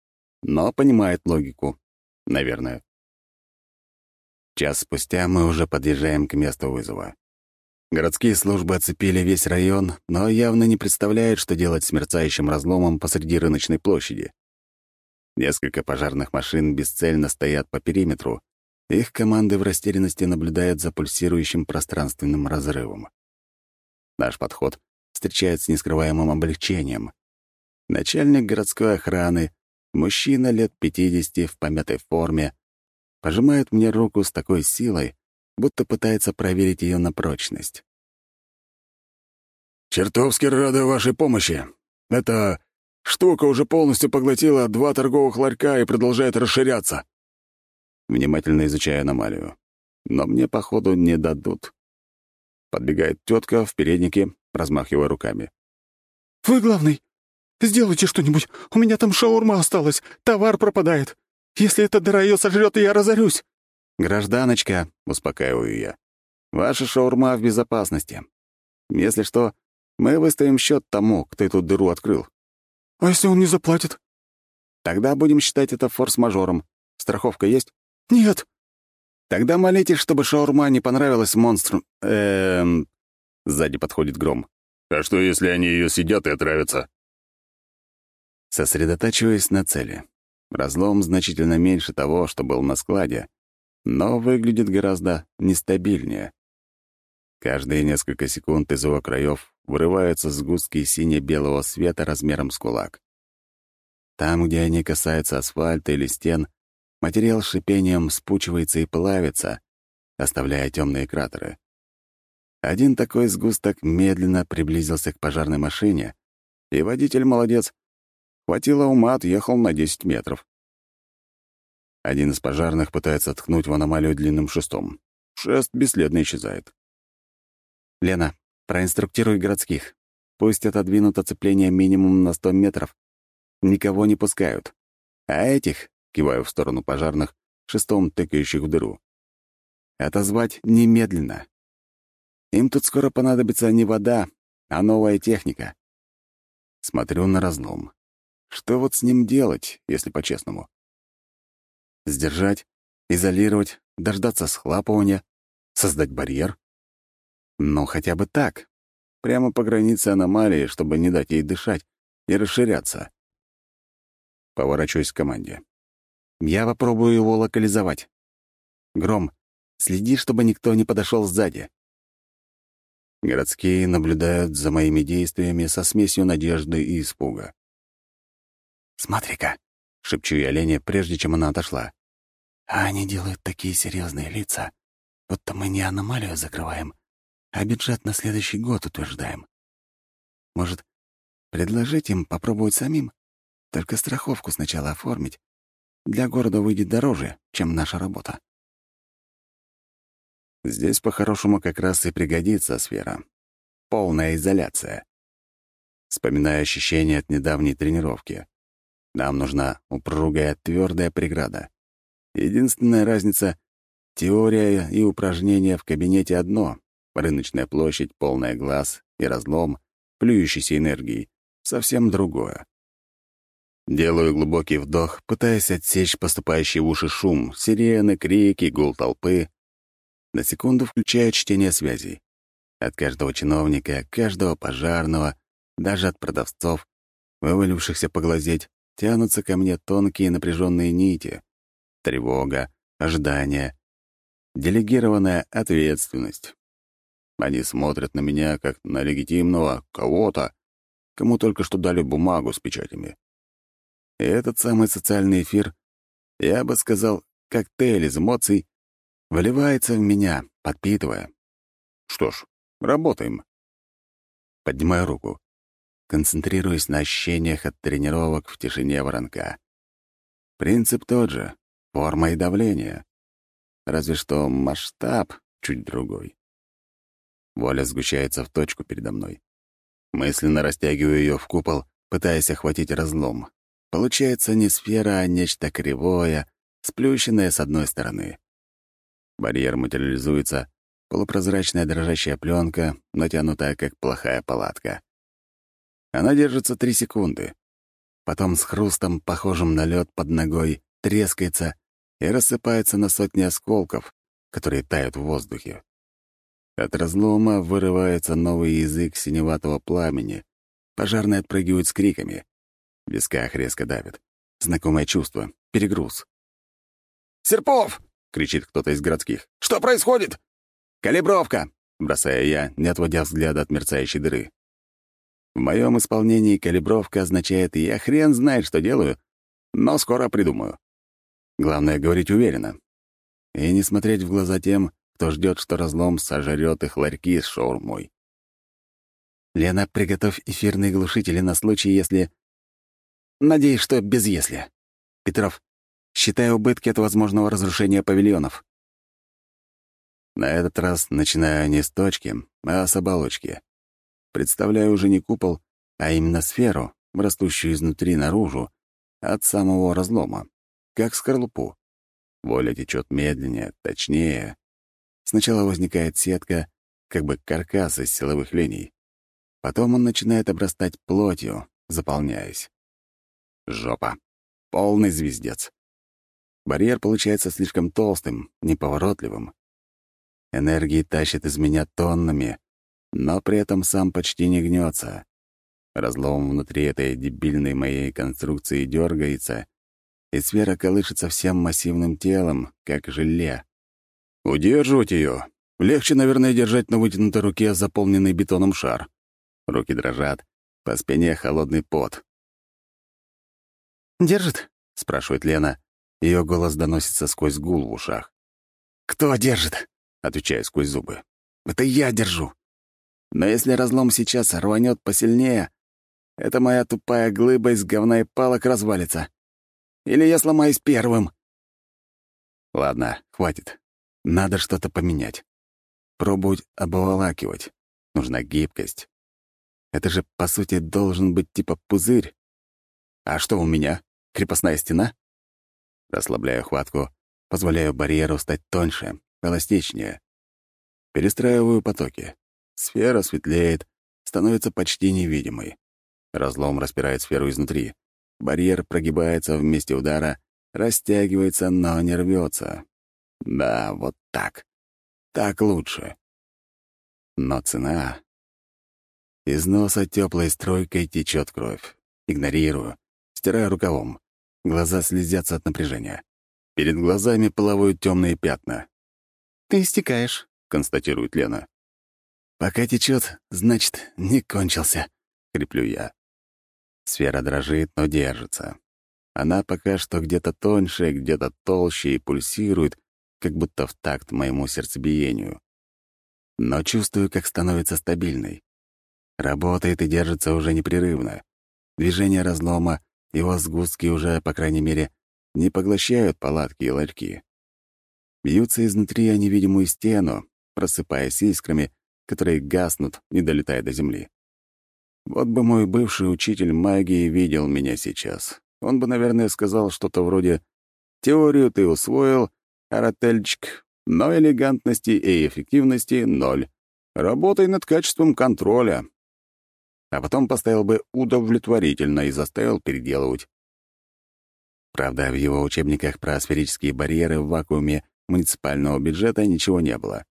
но понимает логику. Наверное. Час спустя мы уже подъезжаем к месту вызова. Городские службы оцепили весь район, но явно не представляют, что делать с мерцающим разломом посреди рыночной площади. Несколько пожарных машин бесцельно стоят по периметру. Их команды в растерянности наблюдают за пульсирующим пространственным разрывом. Наш подход встречает с нескрываемым облегчением. Начальник городской охраны, мужчина лет 50 в помятой форме, пожимает мне руку с такой силой, будто пытается проверить ее на прочность. «Чертовски рада вашей помощи. Эта штука уже полностью поглотила два торговых ларька и продолжает расширяться». Внимательно изучая аномалию. Но мне, походу, не дадут. Подбегает тетка в переднике, размахивая руками. «Вы главный! Сделайте что-нибудь! У меня там шаурма осталась! Товар пропадает! Если эта дыра ее сожрет, я разорюсь!» «Гражданочка», — успокаиваю я, — «ваша шаурма в безопасности. Если что, мы выставим счет тому, кто эту дыру открыл». «А если он не заплатит?» «Тогда будем считать это форс-мажором. Страховка есть?» «Нет». «Тогда молитесь, чтобы шаурма не понравилась монстру...» Эм... Сзади подходит гром. «А что, если они ее сидят и отравятся?» Сосредотачиваясь на цели. Разлом значительно меньше того, что был на складе, но выглядит гораздо нестабильнее. Каждые несколько секунд из его краев вырываются сгустки сине-белого света размером с кулак. Там, где они касаются асфальта или стен, материал с шипением спучивается и плавится, оставляя темные кратеры. Один такой сгусток медленно приблизился к пожарной машине, и водитель молодец. Хватило ума, отъехал на 10 метров. Один из пожарных пытается ткнуть в аномалию длинным шестом. Шест бесследно исчезает. «Лена, проинструктируй городских. Пусть отодвинут оцепление минимум на 100 метров. Никого не пускают. А этих, киваю в сторону пожарных, шестом тыкающих в дыру, отозвать немедленно. Им тут скоро понадобится не вода, а новая техника. Смотрю на разлом. Что вот с ним делать, если по-честному? Сдержать, изолировать, дождаться схлапывания, создать барьер? Ну, хотя бы так. Прямо по границе аномалии, чтобы не дать ей дышать и расширяться. Поворачиваюсь к команде. Я попробую его локализовать. Гром, следи, чтобы никто не подошел сзади. Городские наблюдают за моими действиями со смесью надежды и испуга. «Смотри-ка», — шепчу я Лене, прежде чем она отошла. «А они делают такие серьезные лица, будто мы не аномалию закрываем, а бюджет на следующий год утверждаем. Может, предложить им попробовать самим? Только страховку сначала оформить. Для города выйдет дороже, чем наша работа. Здесь по-хорошему как раз и пригодится сфера. Полная изоляция. Вспоминаю ощущения от недавней тренировки. Нам нужна упругая, твердая преграда. Единственная разница — теория и упражнения в кабинете одно, рыночная площадь, полная глаз и разлом, плюющийся энергией — совсем другое. Делаю глубокий вдох, пытаясь отсечь поступающий в уши шум, сирены, крики, гул толпы. На секунду включаю чтение связей. От каждого чиновника, каждого пожарного, даже от продавцов, вывалившихся поглазеть, тянутся ко мне тонкие напряженные нити. Тревога, ожидание, делегированная ответственность. Они смотрят на меня, как на легитимного кого-то, кому только что дали бумагу с печатями. И этот самый социальный эфир, я бы сказал, коктейль из эмоций, вливается в меня, подпитывая. Что ж, работаем. Поднимаю руку, концентрируясь на ощущениях от тренировок в тишине воронка. Принцип тот же — форма и давление. Разве что масштаб чуть другой. Воля сгущается в точку передо мной. Мысленно растягиваю ее в купол, пытаясь охватить разлом. Получается не сфера, а нечто кривое, сплющенное с одной стороны. Барьер материализуется, полупрозрачная дрожащая пленка, натянутая как плохая палатка. Она держится три секунды. Потом с хрустом, похожим на лед под ногой, трескается и рассыпается на сотни осколков, которые тают в воздухе. От разлома вырывается новый язык синеватого пламени. Пожарные отпрыгивают с криками. В висках резко давит. Знакомое чувство. Перегруз. «Серпов!» — кричит кто-то из городских. «Что происходит?» «Калибровка!» — бросая я, не отводя взгляда от мерцающей дыры. В моем исполнении калибровка означает «я хрен знает, что делаю», но скоро придумаю. Главное — говорить уверенно. И не смотреть в глаза тем, кто ждет, что разлом сожрет их ларьки с шаурмой. «Лена, приготовь эфирные глушители на случай, если...» Надеюсь, что без «если». Петров, считай убытки от возможного разрушения павильонов. На этот раз начинаю не с точки, а с оболочки. Представляю уже не купол, а именно сферу, растущую изнутри наружу, от самого разлома, как скорлупу. Воля течет медленнее, точнее. Сначала возникает сетка, как бы каркас из силовых линий. Потом он начинает обрастать плотью, заполняясь. Жопа. Полный звездец. Барьер получается слишком толстым, неповоротливым. Энергии тащит из меня тоннами, но при этом сам почти не гнется. Разлом внутри этой дебильной моей конструкции дергается, и сфера колышется всем массивным телом, как желе. Удерживать ее легче, наверное, держать на вытянутой руке заполненный бетоном шар. Руки дрожат, по спине холодный пот. «Держит?» — спрашивает Лена. Ее голос доносится сквозь гул в ушах. «Кто держит?» — отвечаю сквозь зубы. «Это я держу. Но если разлом сейчас рванет посильнее, эта моя тупая глыба из говна и палок развалится. Или я сломаюсь первым». Ладно, хватит. Надо что-то поменять. Пробовать обволакивать. Нужна гибкость. Это же, по сути, должен быть типа пузырь. А что у меня? Крепостная стена? Расслабляю хватку, позволяю барьеру стать тоньше, эластичнее. Перестраиваю потоки. Сфера светлеет, становится почти невидимой. Разлом распирает сферу изнутри. Барьер прогибается в месте удара, растягивается, но не рвется. Да, вот так. Так лучше. Но цена... Из носа теплой стройкой течет кровь. Игнорирую, стираю рукавом. Глаза слезятся от напряжения. Перед глазами плавают темные пятна. «Ты истекаешь», — констатирует Лена. «Пока течет, значит, не кончился», — креплю я. Сфера дрожит, но держится. Она пока что где-то тоньше, где-то толще и пульсирует, как будто в такт моему сердцебиению. Но чувствую, как становится стабильной. Работает и держится уже непрерывно. Движение разлома, его сгустки уже, по крайней мере, не поглощают палатки и ларьки. Бьются изнутри о невидимую стену, просыпаясь искрами, которые гаснут, не долетая до земли. Вот бы мой бывший учитель магии видел меня сейчас. Он бы, наверное, сказал что-то вроде «Теорию ты усвоил, арательчик, но элегантности и эффективности — ноль. Работай над качеством контроля, а потом поставил бы удовлетворительно и заставил переделывать. Правда, в его учебниках про сферические барьеры в вакууме муниципального бюджета ничего не было.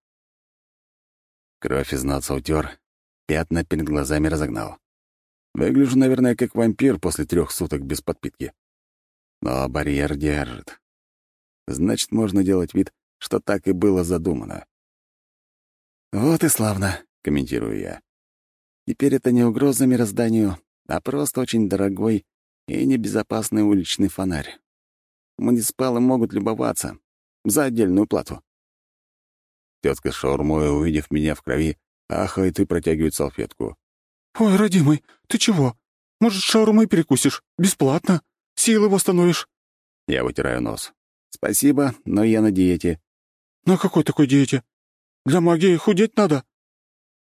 Кровь из носа утер, пятна перед глазами разогнал. Выгляжу, наверное, как вампир после трех суток без подпитки. Но барьер держит. Значит, можно делать вид, что так и было задумано. «Вот и славно», — комментирую я. Теперь это не угроза мирозданию, а просто очень дорогой и небезопасный уличный фонарь. Муниципалы могут любоваться за отдельную плату. Тетка с шаурмой, увидев меня в крови, ахает и протягивает салфетку. «Ой, родимый, ты чего? Может, шаурмой перекусишь? Бесплатно. Силы восстановишь». Я вытираю нос. «Спасибо, но я на диете». «На какой такой диете? Для магии худеть надо?»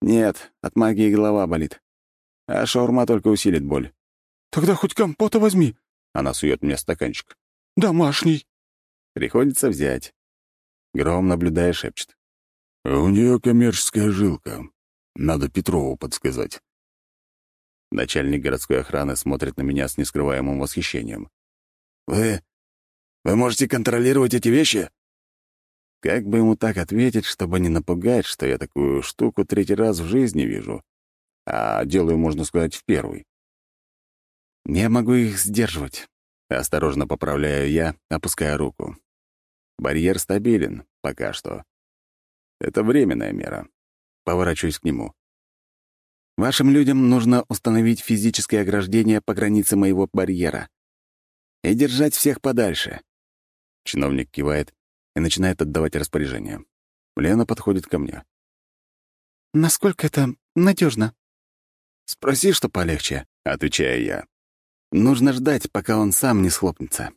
«Нет, от магии голова болит. А шаурма только усилит боль». «Тогда хоть компота возьми». Она сует мне стаканчик. «Домашний». Приходится взять. Гром, наблюдая, шепчет. «У нее коммерческая жилка. Надо Петрову подсказать». Начальник городской охраны смотрит на меня с нескрываемым восхищением. «Вы... вы можете контролировать эти вещи?» Как бы ему так ответить, чтобы не напугать, что я такую штуку третий раз в жизни вижу, а делаю, можно сказать, в первый? Я могу их сдерживать. Осторожно поправляю я, опуская руку. Барьер стабилен, пока что. Это временная мера. Поворачиваюсь к нему. Вашим людям нужно установить физическое ограждение по границе моего барьера и держать всех подальше. Чиновник кивает и начинает отдавать распоряжения. Лена подходит ко мне. «Насколько это надежно? «Спроси, что полегче», — отвечаю я. «Нужно ждать, пока он сам не схлопнется.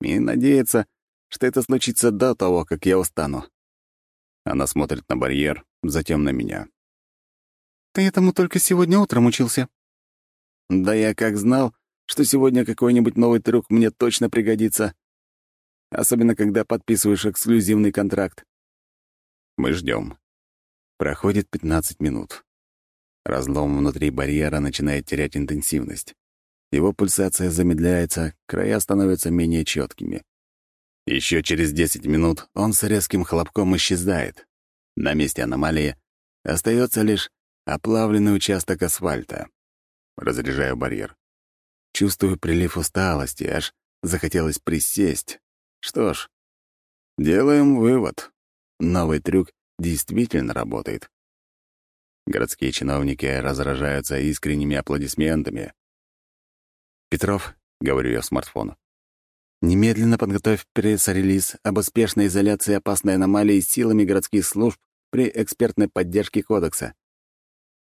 И надеяться, что это случится до того, как я устану». Она смотрит на барьер, затем на меня. Ты этому только сегодня утром учился». «Да я как знал, что сегодня какой-нибудь новый трюк мне точно пригодится. Особенно, когда подписываешь эксклюзивный контракт». Мы ждем. Проходит 15 минут. Разлом внутри барьера начинает терять интенсивность. Его пульсация замедляется, края становятся менее четкими. Еще через 10 минут он с резким хлопком исчезает. На месте аномалии остается лишь оплавленный участок асфальта. Разряжаю барьер. Чувствую прилив усталости, аж захотелось присесть. Что ж, делаем вывод. Новый трюк действительно работает. Городские чиновники разражаются искренними аплодисментами. «Петров», — говорю я в смартфон, «немедленно подготовь пресс-релиз об успешной изоляции опасной аномалии силами городских служб при экспертной поддержке Кодекса.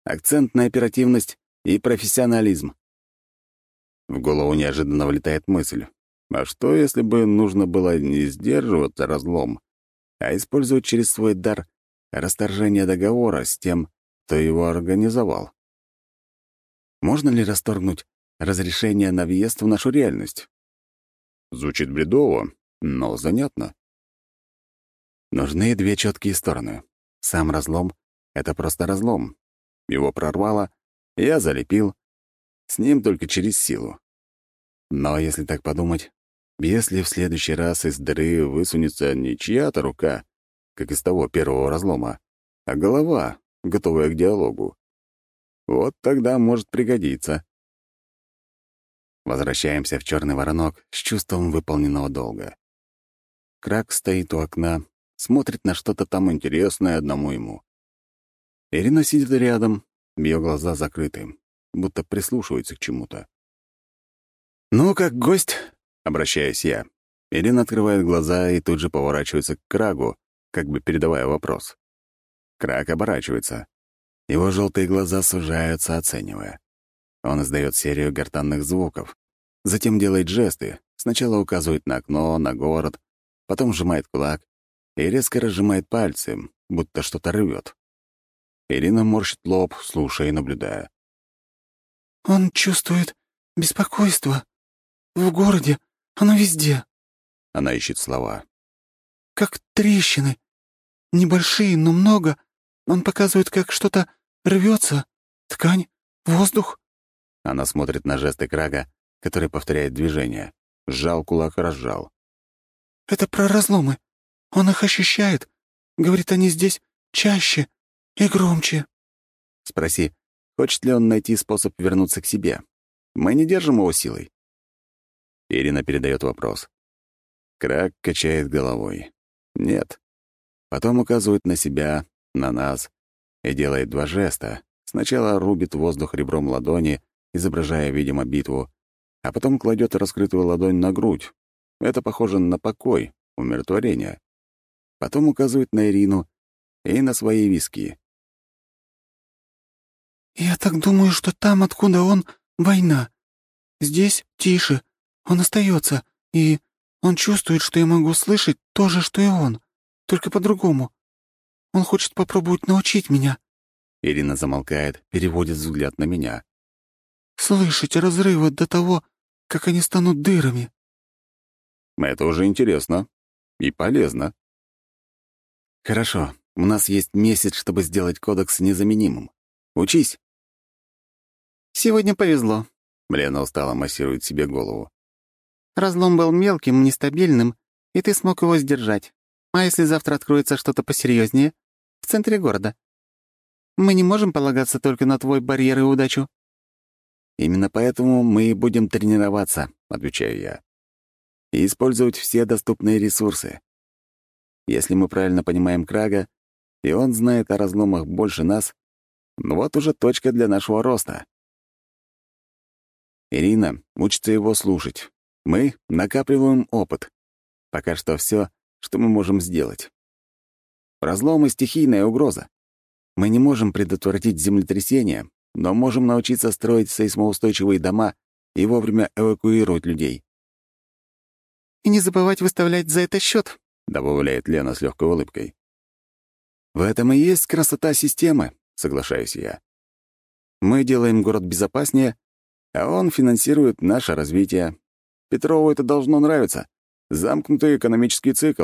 Акцент на оперативность и профессионализм». В голову неожиданно влетает мысль. А что, если бы нужно было не сдерживаться разлом, а использовать через свой дар расторжение договора с тем, кто его организовал. Можно ли расторгнуть разрешение на въезд в нашу реальность? Звучит бредово, но занятно. Нужны две четкие стороны. Сам разлом — это просто разлом. Его прорвало, я залепил. С ним только через силу. Но если так подумать, если в следующий раз из дыры высунется не чья-то рука, как из того первого разлома, а голова, готовая к диалогу. Вот тогда может пригодиться. Возвращаемся в черный воронок с чувством выполненного долга. Крак стоит у окна, смотрит на что-то там интересное одному ему. Ирина сидит рядом, ее глаза закрыты, будто прислушивается к чему-то. «Ну, как гость?» — обращаюсь я. Ирина открывает глаза и тут же поворачивается к Крагу, как бы передавая вопрос. Крак оборачивается. Его желтые глаза сужаются, оценивая. Он издает серию гортанных звуков. Затем делает жесты. Сначала указывает на окно, на город, потом сжимает кулак и резко разжимает пальцы, будто что-то рвет. Ирина морщит лоб, слушая и наблюдая. «Он чувствует беспокойство. В городе. Оно везде». Она ищет слова. «Как трещины. Небольшие, но много, он показывает, как что-то рвется. Ткань, воздух. Она смотрит на жесты Крага, который повторяет движение. Сжал кулак разжал. Это про разломы. Он их ощущает. Говорит, они здесь чаще и громче. Спроси, хочет ли он найти способ вернуться к себе. Мы не держим его силой. Ирина передает вопрос. Крак качает головой. Нет. Потом указывает на себя, на нас и делает два жеста. Сначала рубит воздух ребром ладони, изображая, видимо, битву, а потом кладет раскрытую ладонь на грудь. Это похоже на покой, умиротворение. Потом указывает на Ирину и на свои виски. «Я так думаю, что там, откуда он, война. Здесь тише, он остается, и он чувствует, что я могу слышать то же, что и он, только по-другому. Он хочет попробовать научить меня». Ирина замолкает, переводит взгляд на меня. «Слышать разрывы до того, как они станут дырами». Это уже интересно и полезно. Хорошо, у нас есть месяц, чтобы сделать кодекс незаменимым. Учись. Сегодня повезло. Лена устало массирует себе голову. Разлом был мелким, нестабильным, и ты смог его сдержать. А если завтра откроется что-то посерьезнее? В центре города. Мы не можем полагаться только на твой барьер и удачу». «Именно поэтому мы и будем тренироваться», — отвечаю я. «И использовать все доступные ресурсы. Если мы правильно понимаем Крага, и он знает о разломах больше нас, ну вот уже точка для нашего роста». Ирина учится его слушать. Мы накапливаем опыт. Пока что все, что мы можем сделать. Разлом и стихийная угроза. Мы не можем предотвратить землетрясение, но можем научиться строить сейсмоустойчивые дома и вовремя эвакуировать людей. «И не забывать выставлять за это счет, добавляет Лена с легкой улыбкой. «В этом и есть красота системы», — соглашаюсь я. Мы делаем город безопаснее, а он финансирует наше развитие. Петрову это должно нравиться. Замкнутый экономический цикл.